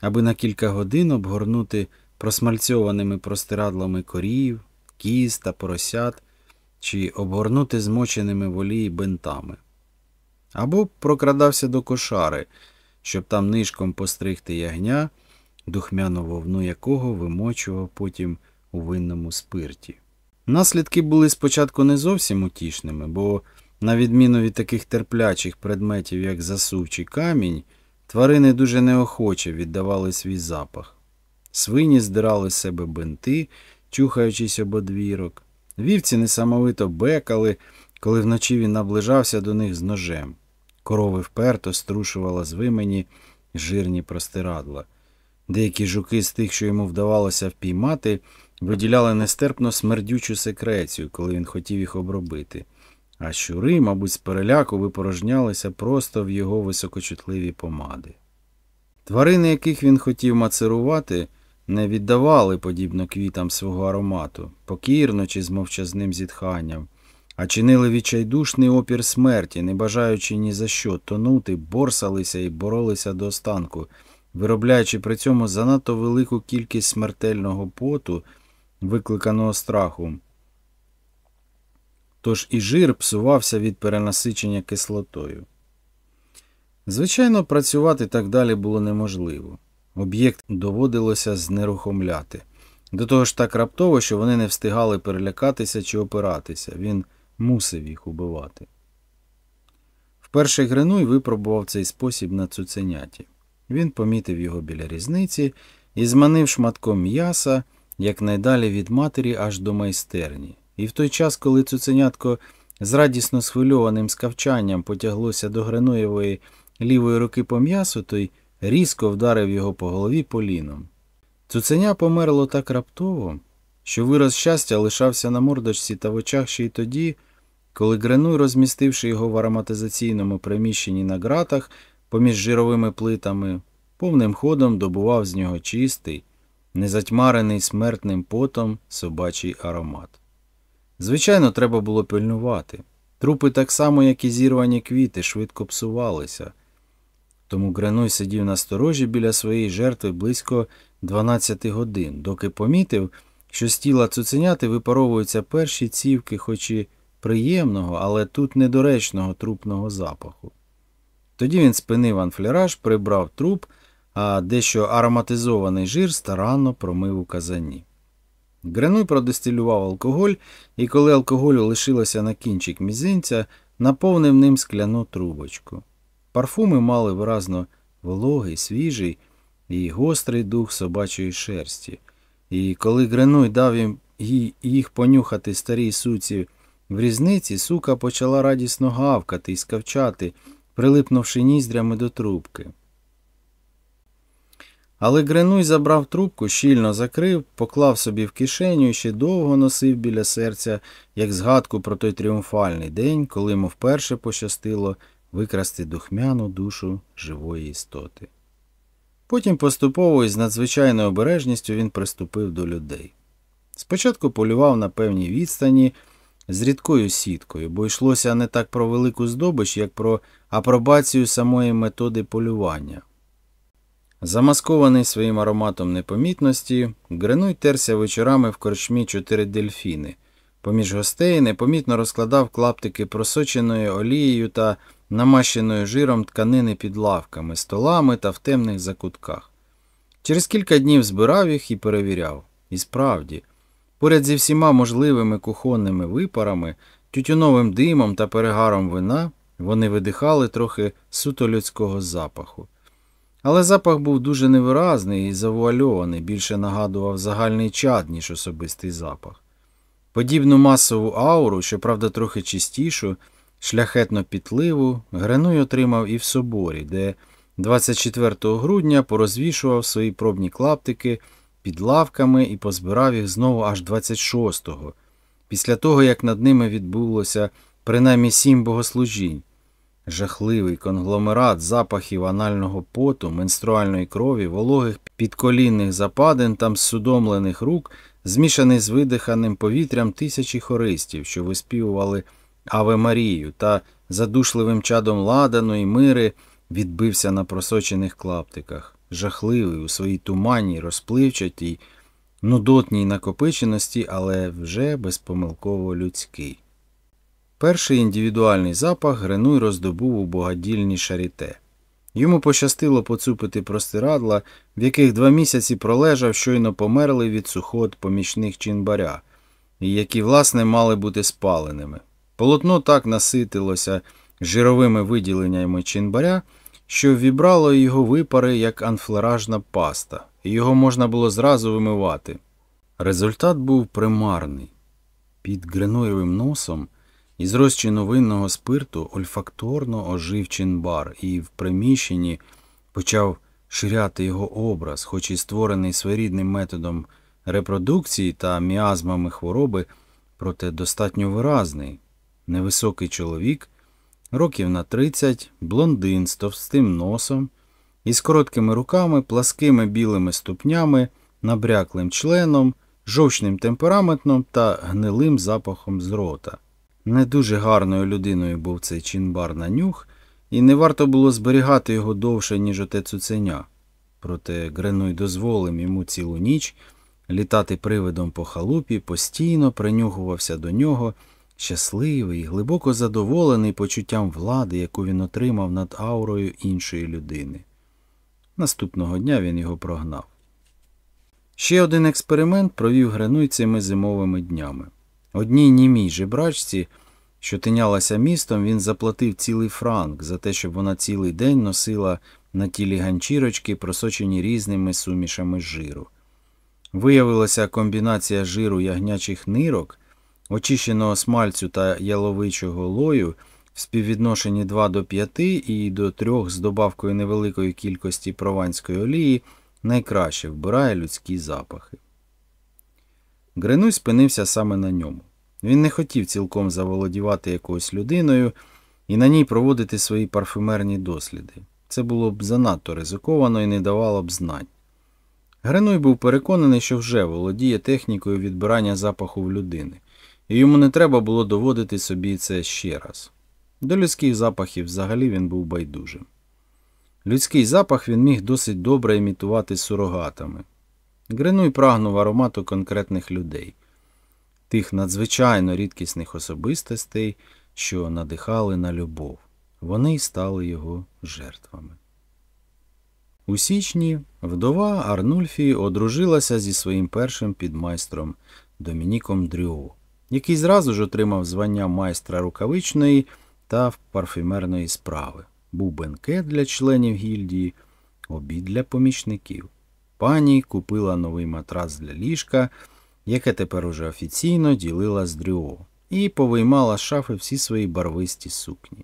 аби на кілька годин обгорнути просмальцьованими простирадлами корів, кіз та поросят, чи обгорнути змоченими в олії бентами. Або прокрадався до кошари, щоб там нишком постригти ягня, духмяну вовну якого вимочував потім у винному спирті. Наслідки були спочатку не зовсім утішними, бо, на відміну від таких терплячих предметів, як засув чи камінь, тварини дуже неохоче віддавали свій запах. Свині здирали з себе бинти, чухаючись об одвірок. Вівці несамовито бекали, коли вночі він наближався до них з ножем. Корови вперто струшувала з вимені жирні простирадла. Деякі жуки з тих, що йому вдавалося впіймати, виділяли нестерпно смердючу секрецію, коли він хотів їх обробити, а щури, мабуть, з переляку випорожнялися просто в його високочутливі помади. Тварини, яких він хотів мацерувати, не віддавали, подібно квітам свого аромату, покірно чи з мовчазним зітханням, а чинили відчайдушний опір смерті, не бажаючи ні за що тонути, борсалися і боролися до останку, виробляючи при цьому занадто велику кількість смертельного поту, викликаного страхом. Тож і жир псувався від перенасичення кислотою. Звичайно, працювати так далі було неможливо. Об'єкт доводилося знерухомляти. До того ж так раптово, що вони не встигали перелякатися чи опиратися. Він мусив їх убивати. Вперше Гринуй випробував цей спосіб на цуценяті. Він помітив його біля різниці і зманив шматком м'яса якнайдалі від матері аж до майстерні. І в той час, коли цуценятко з радісно схвильованим скавчанням потяглося до Гринуєвої лівої руки по м'ясу, той різко вдарив його по голові поліном. Цуценя померло так раптово, що вираз щастя лишався на мордочці та в очах ще й тоді, коли Гренуй, розмістивши його в ароматизаційному приміщенні на ґратах поміж жировими плитами, повним ходом добував з нього чистий, незатьмарений смертним потом собачий аромат. Звичайно, треба було пильнувати. Трупи так само, як і зірвані квіти, швидко псувалися. Тому Гренуй сидів на сторожі біля своєї жертви близько 12 годин, доки помітив, що з тіла цуценяти випаровуються перші цівки, хоч і приємного, але тут недоречного трупного запаху. Тоді він спинив анфляраж, прибрав труп, а дещо ароматизований жир старанно промив у казані. Гренуй продистилював алкоголь, і коли алкоголю лишилося на кінчик мізинця, наповнив ним скляну трубочку. Парфуми мали виразно вологий, свіжий і гострий дух собачої шерсті. І коли Гренуй дав їм їх понюхати старій суці в різниці, сука почала радісно гавкати і скавчати, прилипнувши ніздрями до трубки. Але Гренуй забрав трубку, щільно закрив, поклав собі в кишеню і ще довго носив біля серця, як згадку про той тріумфальний день, коли йому вперше пощастило викрасти духмяну душу живої істоти. Потім поступово і з надзвичайною обережністю він приступив до людей. Спочатку полював на певній відстані з рідкою сіткою, бо йшлося не так про велику здобич, як про апробацію самої методи полювання. Замаскований своїм ароматом непомітності, Гренуй терся вечорами в корчмі чотири дельфіни. Поміж гостей непомітно розкладав клаптики просоченої олією та намащеною жиром тканини під лавками, столами та в темних закутках. Через кілька днів збирав їх і перевіряв. І справді, поряд зі всіма можливими кухонними випарами, тютюновим димом та перегаром вина вони видихали трохи суто людського запаху. Але запах був дуже невиразний і завуальований, більше нагадував загальний чад, ніж особистий запах. Подібну масову ауру, щоправда, трохи чистішу, шляхетно пітливу, Гренуй отримав і в соборі, де 24 грудня порозвішував свої пробні клаптики під лавками і позбирав їх знову аж 26-го, після того, як над ними відбулося принаймні сім богослужінь. Жахливий конгломерат запахів анального поту, менструальної крові, вологих підколінних западин та судомлених рук, змішаний з видиханим повітрям тисячі хористів, що виспівували Аве Марію та задушливим чадом ладану і мири відбився на просочених клаптиках, жахливий у своїй туманній, розпливчатій, нудотній накопиченості, але вже безпомилково людський. Перший індивідуальний запах Гренуй роздобув у богадільні шаріте. Йому пощастило поцупити простирадла, в яких два місяці пролежав, щойно померли від сухот помічних чинбаря, і які, власне, мали бути спаленими. Полотно так наситилося жировими виділеннями чинбаря, що вібрало його випари як анфлеражна паста, і його можна було зразу вимивати. Результат був примарний. Під гренуєвим носом із розчину винного спирту ольфакторно ожив чинбар, і в приміщенні почав ширяти його образ, хоч і створений своєрідним методом репродукції та міазмами хвороби, проте достатньо виразний. Невисокий чоловік, років на 30, блондин з товстим носом, із короткими руками, пласкими білими ступнями, набряклим членом, жовчним темпераментом та гнилим запахом з рота. Не дуже гарною людиною був цей чинбар на нюх, і не варто було зберігати його довше, ніж оте цуценя. Проте Гренуй дозволив йому цілу ніч літати привидом по халупі, постійно принюхувався до нього, щасливий, глибоко задоволений почуттям влади, яку він отримав над аурою іншої людини. Наступного дня він його прогнав. Ще один експеримент провів Гренуй цими зимовими днями. Одній німій жебрачці, що тинялася містом, він заплатив цілий франк за те, щоб вона цілий день носила на тілі ганчірочки, просочені різними сумішами жиру. Виявилася комбінація жиру ягнячих нирок, очищеного смальцю та яловичого лою в співвідношенні 2 до 5 і до 3 з добавкою невеликої кількості прованської олії найкраще вбирає людські запахи. Гренуй спинився саме на ньому. Він не хотів цілком заволодівати якоюсь людиною і на ній проводити свої парфюмерні досліди. Це було б занадто ризиковано і не давало б знань. Гренуй був переконаний, що вже володіє технікою відбирання запаху в людини, і йому не треба було доводити собі це ще раз. До людських запахів взагалі він був байдужим. Людський запах він міг досить добре імітувати сурогатами. Гренуй прагнув аромату конкретних людей, тих надзвичайно рідкісних особистостей, що надихали на любов. Вони й стали його жертвами. У січні вдова Арнульфі одружилася зі своїм першим підмайстром Домініком Дрюо, який зразу ж отримав звання майстра рукавичної та парфюмерної справи. Був бенкет для членів гільдії, обід для помічників. Пані купила новий матрац для ліжка, яке тепер уже офіційно ділила з Дрюо, і повиймала з шафи всі свої барвисті сукні.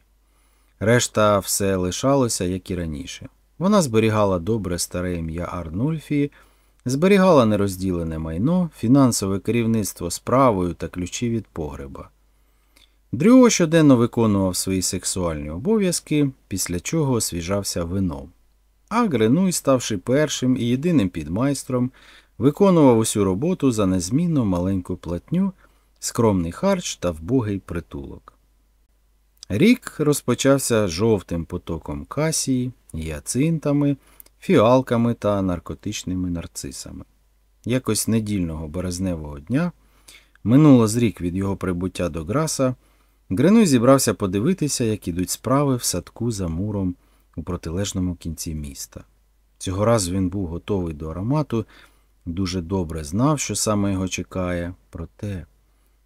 Решта все лишалося, як і раніше. Вона зберігала добре старе ім'я Арнульфії, зберігала нерозділене майно, фінансове керівництво справою та ключі від погреба. Дрюо щоденно виконував свої сексуальні обов'язки, після чого освіжався вином. А Гренуй, ставши першим і єдиним підмайстром, виконував усю роботу за незмінно маленьку платню, скромний харч та вбогий притулок. Рік розпочався жовтим потоком касії, гіацинтами, фіалками та наркотичними нарцисами. Якось недільного березневого дня, минуло з рік від його прибуття до Граса, Гринуй зібрався подивитися, як ідуть справи в садку за муром у протилежному кінці міста. Цього разу він був готовий до аромату, дуже добре знав, що саме його чекає. Проте,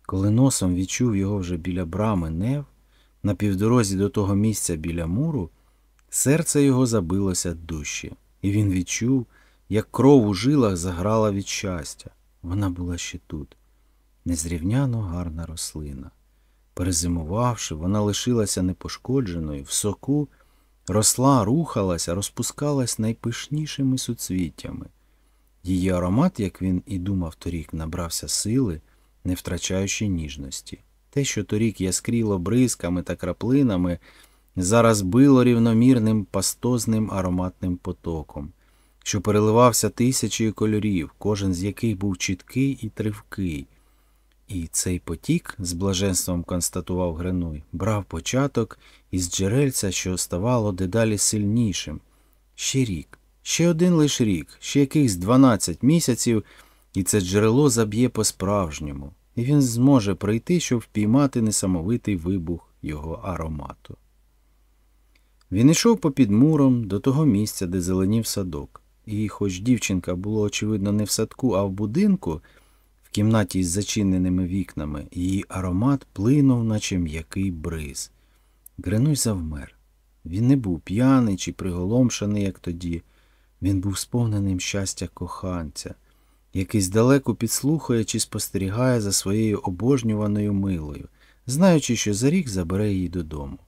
коли носом відчув його вже біля брами нев, на півдорозі до того місця біля муру, серце його забилося дужче, і він відчув, як кров у жилах заграла від щастя. Вона була ще тут. Незрівняно гарна рослина. Перезимувавши, вона лишилася непошкодженою, в соку, росла, рухалася, розпускалась найпишнішими суцвіттями. Її аромат, як він і думав торік, набрався сили, не втрачаючи ніжності. Те, що торік яскріло бризками та краплинами, зараз било рівномірним пастозним ароматним потоком, що переливався тисячею кольорів, кожен з яких був чіткий і тривкий. І цей потік, з блаженством констатував Гринуй, брав початок із джерельця, що ставало дедалі сильнішим. Ще рік, ще один лиш рік, ще якихось 12 місяців, і це джерело заб'є по-справжньому, і він зможе прийти, щоб впіймати несамовитий вибух його аромату. Він йшов попід муром до того місця, де зеленів садок, і, хоч дівчинка була, очевидно, не в садку, а в будинку, в кімнаті із зачиненими вікнами, її аромат плинув, наче м'який бриз. Гринуй завмер. Він не був п'яний чи приголомшений, як тоді. Він був сповненим щастя коханця, який здалеку підслухає чи спостерігає за своєю обожнюваною милою, знаючи, що за рік забере її додому.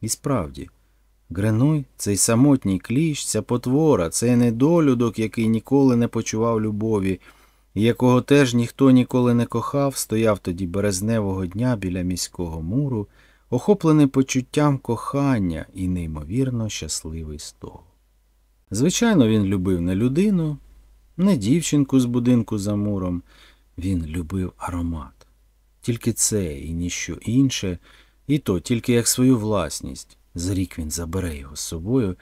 І справді, Гренуй, цей самотній кліщ, ця потвора, цей недолюдок, який ніколи не почував любові, і якого теж ніхто ніколи не кохав, стояв тоді березневого дня біля міського муру, охоплений почуттям кохання і неймовірно щасливий з того. Звичайно, він любив не людину, не дівчинку з будинку за муром, він любив аромат. Тільки це і ніщо інше, і то тільки як свою власність. За рік він забере його з собою,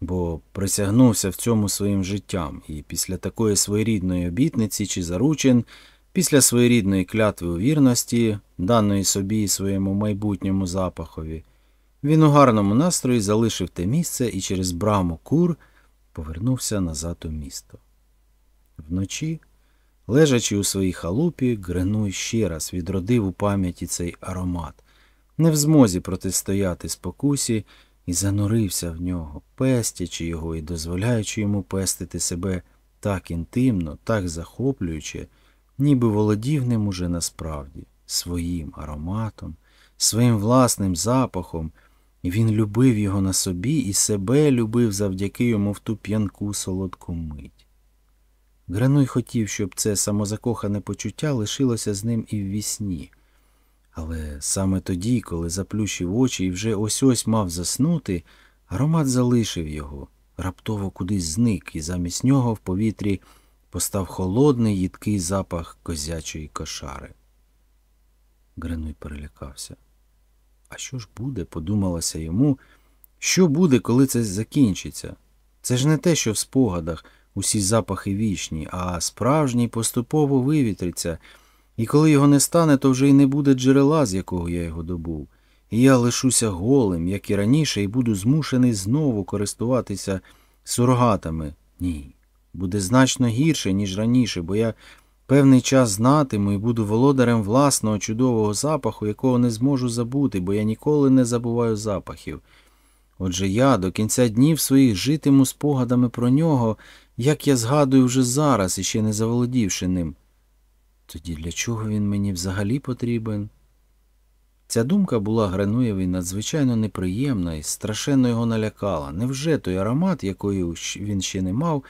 бо присягнувся в цьому своїм життям, і після такої своєрідної обітниці чи заручин, після своєрідної клятви у вірності, даної собі і своєму майбутньому запахові, він у гарному настрої залишив те місце і через браму кур повернувся назад у місто. Вночі, лежачи у своїй халупі, Гренуй ще раз відродив у пам'яті цей аромат, не в змозі протистояти спокусі, і занурився в нього, пестячи його і дозволяючи йому пестити себе так інтимно, так захоплююче, ніби володів ним уже насправді, своїм ароматом, своїм власним запахом, він любив його на собі і себе любив завдяки йому в ту п'янку солодку мить. Грануй хотів, щоб це самозакохане почуття лишилося з ним і в вісні. Але саме тоді, коли заплющив очі і вже ось ось мав заснути, аромат залишив його, раптово кудись зник, і замість нього в повітрі постав холодний їдкий запах козячої кошари. Гринуй перелякався. А що ж буде, подумалося йому, що буде, коли це закінчиться? Це ж не те, що в спогадах усі запахи вічні, а справжній поступово вивітриться, і коли його не стане, то вже й не буде джерела, з якого я його добув. І я лишуся голим, як і раніше, і буду змушений знову користуватися сурогатами. Ні, буде значно гірше, ніж раніше, бо я певний час знатиму і буду володарем власного чудового запаху, якого не зможу забути, бо я ніколи не забуваю запахів. Отже, я до кінця днів своїх житиму спогадами про нього, як я згадую вже зараз, іще не заволодівши ним. Тоді для чого він мені взагалі потрібен? Ця думка була Грануєві надзвичайно неприємна і страшенно його налякала. Невже той аромат, якої він ще не мав,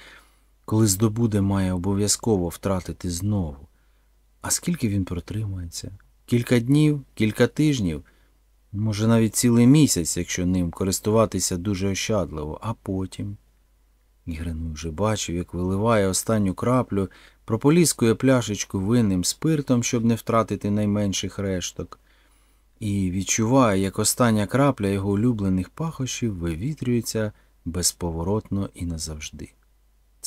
коли здобуде, має обов'язково втратити знову? А скільки він протримається? Кілька днів, кілька тижнів, може навіть цілий місяць, якщо ним користуватися дуже ощадливо, а потім. І вже бачив, як виливає останню краплю, прополіскує пляшечку винним спиртом, щоб не втратити найменших решток, і відчуває, як остання крапля його улюблених пахощів вивітрюється безповоротно і назавжди.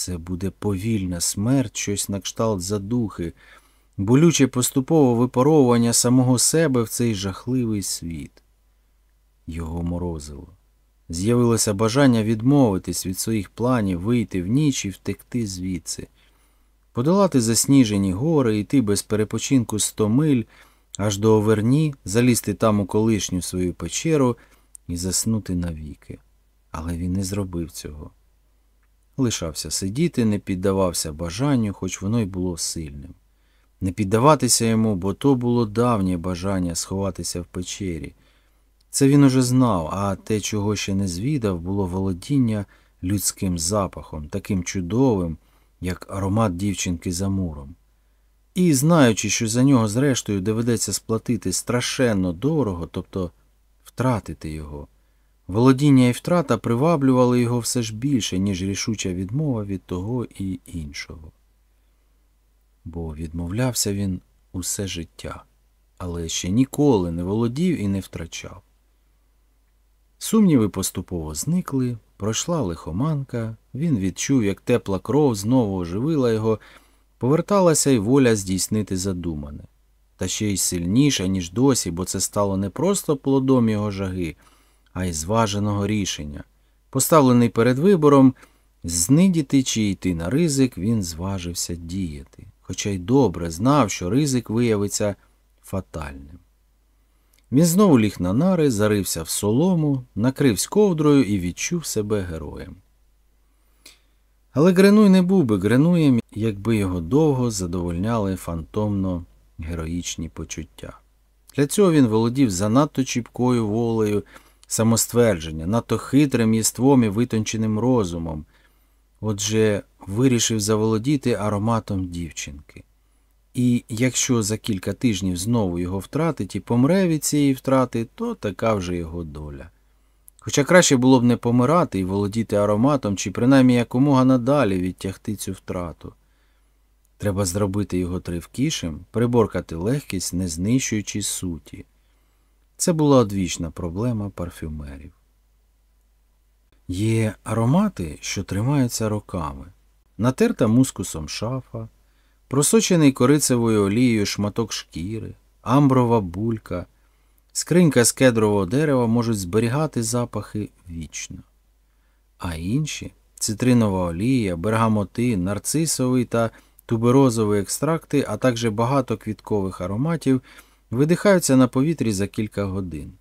Це буде повільна смерть, щось на кшталт задухи, болюче поступове випаровування самого себе в цей жахливий світ. Його морозило. З'явилося бажання відмовитись від своїх планів, вийти в ніч і втекти звідси, подолати засніжені гори, йти без перепочинку сто миль аж до Оверні, залізти там у колишню свою печеру і заснути навіки. Але він не зробив цього. Лишався сидіти, не піддавався бажанню, хоч воно й було сильним. Не піддаватися йому, бо то було давнє бажання сховатися в печері. Це він уже знав, а те, чого ще не звідав, було володіння людським запахом, таким чудовим, як аромат дівчинки за муром. І, знаючи, що за нього, зрештою, доведеться сплатити страшенно дорого, тобто втратити його, володіння і втрата приваблювали його все ж більше, ніж рішуча відмова від того і іншого. Бо відмовлявся він усе життя, але ще ніколи не володів і не втрачав. Сумніви поступово зникли, пройшла лихоманка, він відчув, як тепла кров знову оживила його, поверталася й воля здійснити задумане. Та ще й сильніша, ніж досі, бо це стало не просто плодом його жаги, а й зваженого рішення. Поставлений перед вибором, знидіти чи йти на ризик, він зважився діяти, хоча й добре знав, що ризик виявиться фатальним. Він знову ліг на нари, зарився в солому, накрився ковдрою і відчув себе героєм. Але Гренуй не був би Гренуєм, якби його довго задовольняли фантомно героїчні почуття. Для цього він володів занадто чіпкою волею самоствердження, надто хитрим єством і витонченим розумом. Отже, вирішив заволодіти ароматом дівчинки. І якщо за кілька тижнів знову його втратить і помре від цієї втрати, то така вже його доля. Хоча краще було б не помирати і володіти ароматом, чи принаймні якомога надалі відтягти цю втрату. Треба зробити його тривкішим, приборкати легкість, не знищуючи суті. Це була одвічна проблема парфюмерів. Є аромати, що тримаються роками, натерта мускусом шафа, просочений корицевою олією шматок шкіри, амброва булька, скринька з кедрового дерева можуть зберігати запахи вічно. А інші цитринова олія, бергамоти, нарцисовий та туберозові екстракти, а також багато квіткових ароматів видихаються на повітрі за кілька годин.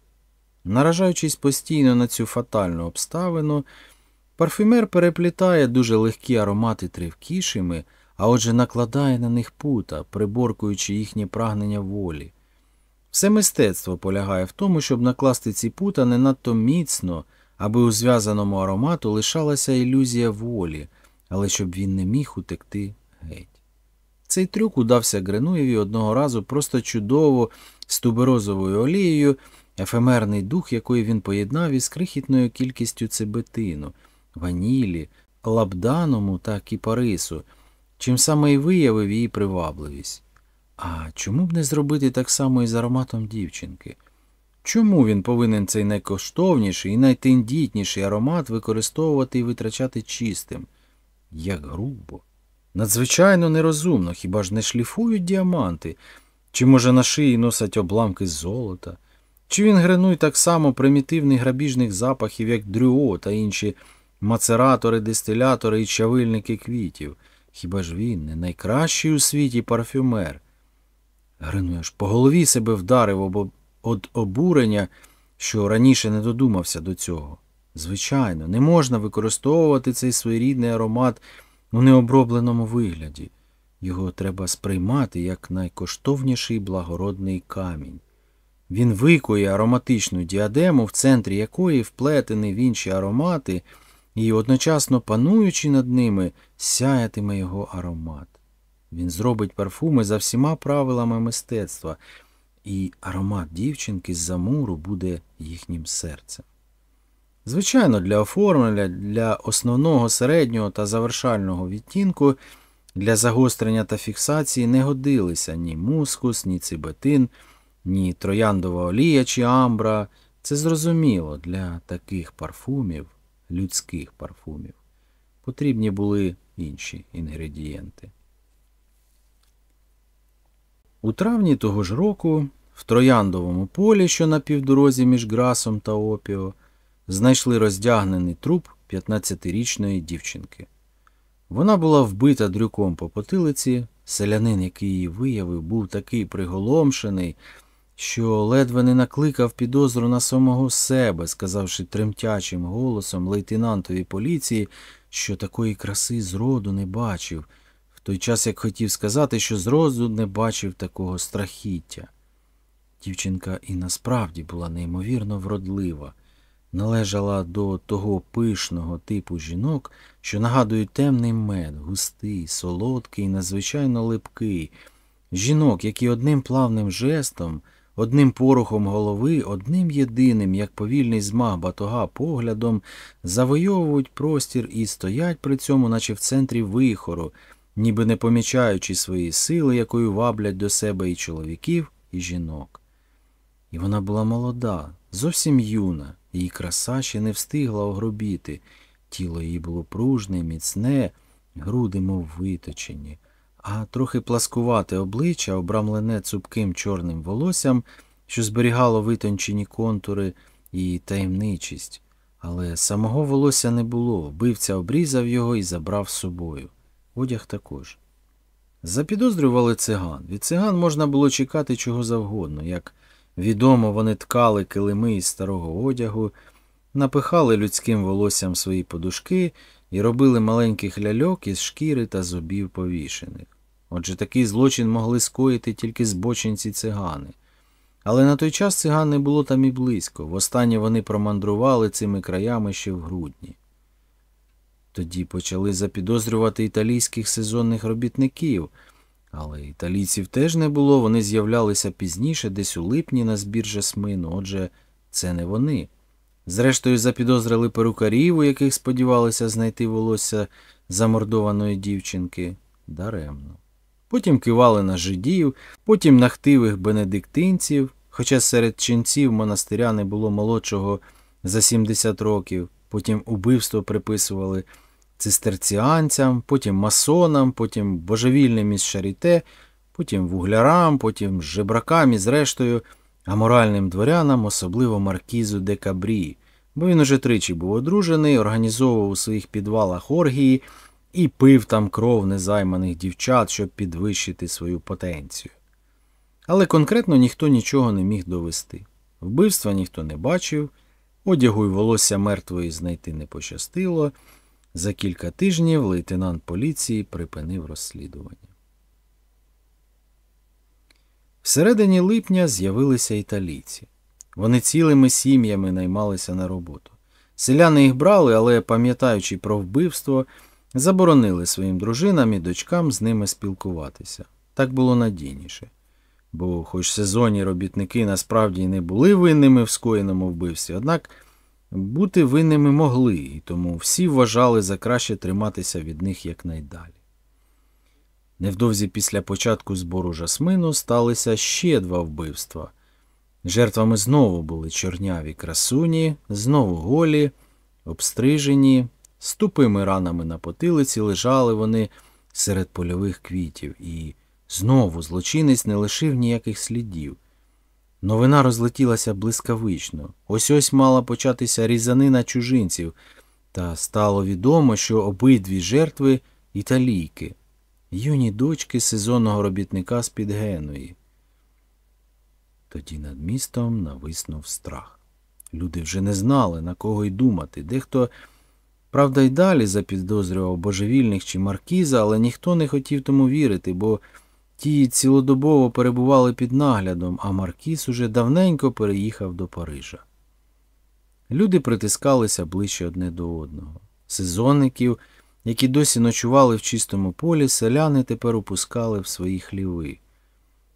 Наражаючись постійно на цю фатальну обставину, парфюмер переплітає дуже легкі аромати тривкішими, а отже накладає на них пута, приборкуючи їхнє прагнення волі. Все мистецтво полягає в тому, щоб накласти ці пута не надто міцно, аби у зв'язаному аромату лишалася ілюзія волі, але щоб він не міг утекти геть. Цей трюк удався Гренуєві одного разу просто чудово з туберозовою олією, ефемерний дух якої він поєднав із крихітною кількістю цибетину, ванілі, лабданому та кіпарису, чим саме й виявив її привабливість. А чому б не зробити так само і з ароматом дівчинки? Чому він повинен цей найкоштовніший і найтендітніший аромат використовувати і витрачати чистим? Як грубо. Надзвичайно нерозумно, хіба ж не шліфують діаманти, чи, може, на шиї носять обламки золота, чи він гренуй так само примітивних грабіжних запахів, як дрюо та інші мацератори, дистилятори і чавильники квітів. Хіба ж він не найкращий у світі парфюмер? Гринуй аж по голові себе вдарив об... від обурення, що раніше не додумався до цього. Звичайно, не можна використовувати цей своєрідний аромат у необробленому вигляді. Його треба сприймати як найкоштовніший благородний камінь. Він викує ароматичну діадему, в центрі якої вплетений в інші аромати, і одночасно пануючи над ними, сяятиме його аромат. Він зробить парфуми за всіма правилами мистецтва, і аромат дівчинки з-за муру буде їхнім серцем. Звичайно, для оформлення, для основного середнього та завершального відтінку Для загострення та фіксації не годилися ні мускус, ні цибетин, ні трояндова олія чи амбра. Це зрозуміло для таких парфумів, людських парфумів. Потрібні були інші інгредієнти. У травні того ж року в трояндовому полі, що на півдорозі між Грасом та Опіо, знайшли роздягнений труп 15-річної дівчинки. Вона була вбита дрюком по потилиці, селянин, який її виявив, був такий приголомшений, що ледве не накликав підозру на самого себе, сказавши тремтячим голосом лейтенантові поліції, що такої краси зроду не бачив, в той час як хотів сказати, що зроду не бачив такого страхіття. Дівчинка і насправді була неймовірно вродлива, належала до того пишного типу жінок, що нагадують темний мед, густий, солодкий, надзвичайно липкий, жінок, які одним плавним жестом, одним порухом голови, одним єдиним, як повільний змах батога поглядом, завойовують простір і стоять при цьому, наче в центрі вихору, ніби не помічаючи свої сили, якою ваблять до себе і чоловіків, і жінок. І вона була молода, зовсім юна, її краса ще не встигла огробіти, тіло її було пружне, міцне, груди, мов виточені, а трохи пласкувате обличчя, обрамлене цупким чорним волоссям, що зберігало витончені контури і таємничість. Але самого волосся не було, вбивця обрізав його і забрав з собою. Одяг також. Запідозрювали циган. Від циган можна було чекати чого завгодно, як Відомо, вони ткали килими із старого одягу, напихали людським волоссям свої подушки і робили маленьких ляльок із шкіри та зубів повішених. Отже, такий злочин могли скоїти тільки збочинці цигани. Але на той час циган не було там і близько. Востаннє вони промандрували цими краями ще в грудні. Тоді почали запідозрювати італійських сезонних робітників. Але італійців теж не було, вони з'являлися пізніше, десь у липні на збір жасмину, отже, це не вони. Зрештою, запідозрили перукарів, у яких сподівалися знайти волосся замордованої дівчинки, даремно. Потім кивали на жидів, потім на хтивих бенедиктинців, хоча серед ченців монастиря не було молодшого за 70 років, потім убивство приписували цистерціанцям, потім масонам, потім божевільним із шаріте, потім вуглярам, потім жебракам і зрештою аморальним дворянам, особливо маркізу де Кабрі, бо він уже тричі був одружений, організовував у своїх підвалах оргії і пив там кров незайманих дівчат, щоб підвищити свою потенцію. Але конкретно ніхто нічого не міг довести. Вбивства ніхто не бачив, одягу й волосся мертвої знайти не пощастило. За кілька тижнів лейтенант поліції припинив розслідування. Всередині липня з'явилися італійці. Вони цілими сім'ями наймалися на роботу. Селяни їх брали, але, пам'ятаючи про вбивство, заборонили своїм дружинам і дочкам з ними спілкуватися. Так було надійніше. Бо, хоч сезонні робітники насправді не були винними в скоєному вбивстві, однак бути винними могли, і тому всі вважали за краще триматися від них якнайдалі. Невдовзі після початку збору жасмину сталися ще два вбивства. Жертвами знову були чорняві красуні, знову голі, обстрижені, з тупими ранами на потилиці лежали вони серед польових квітів, і знову злочинець не лишив ніяких слідів. Новина розлетілася блискавично. Ось ось мала початися різанина чужинців, та стало відомо, що обидві жертви італійки, юні дочки сезонного робітника з-під Генуї. Тоді над містом нависнув страх. Люди вже не знали, на кого й думати. Дехто, правда, й далі запідозрював божевільних чи маркіза, але ніхто не хотів тому вірити, бо Ті цілодобово перебували під наглядом, а Маркіс уже давненько переїхав до Парижа. Люди притискалися ближче одне до одного. Сезонників, які досі ночували в чистому полі, селяни тепер опускали в свої хліви.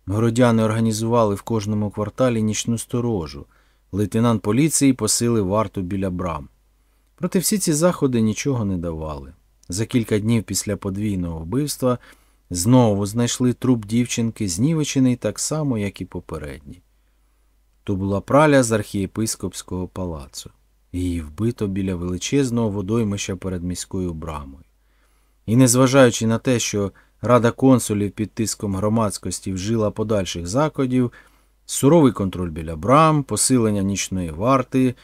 Городяни організували в кожному кварталі нічну сторожу. Лейтенант поліції посилив варту біля брам. Проте всі ці заходи нічого не давали. За кілька днів після подвійного вбивства знову знайшли труп дівчинки, знівечений так само, як і попередній. То була праля з архієпископського палацу. Її вбито біля величезного водоймища перед міською брамою. І незважаючи на те, що Рада консулів під тиском громадськості вжила подальших заходів, суровий контроль біля брам, посилення нічної варти,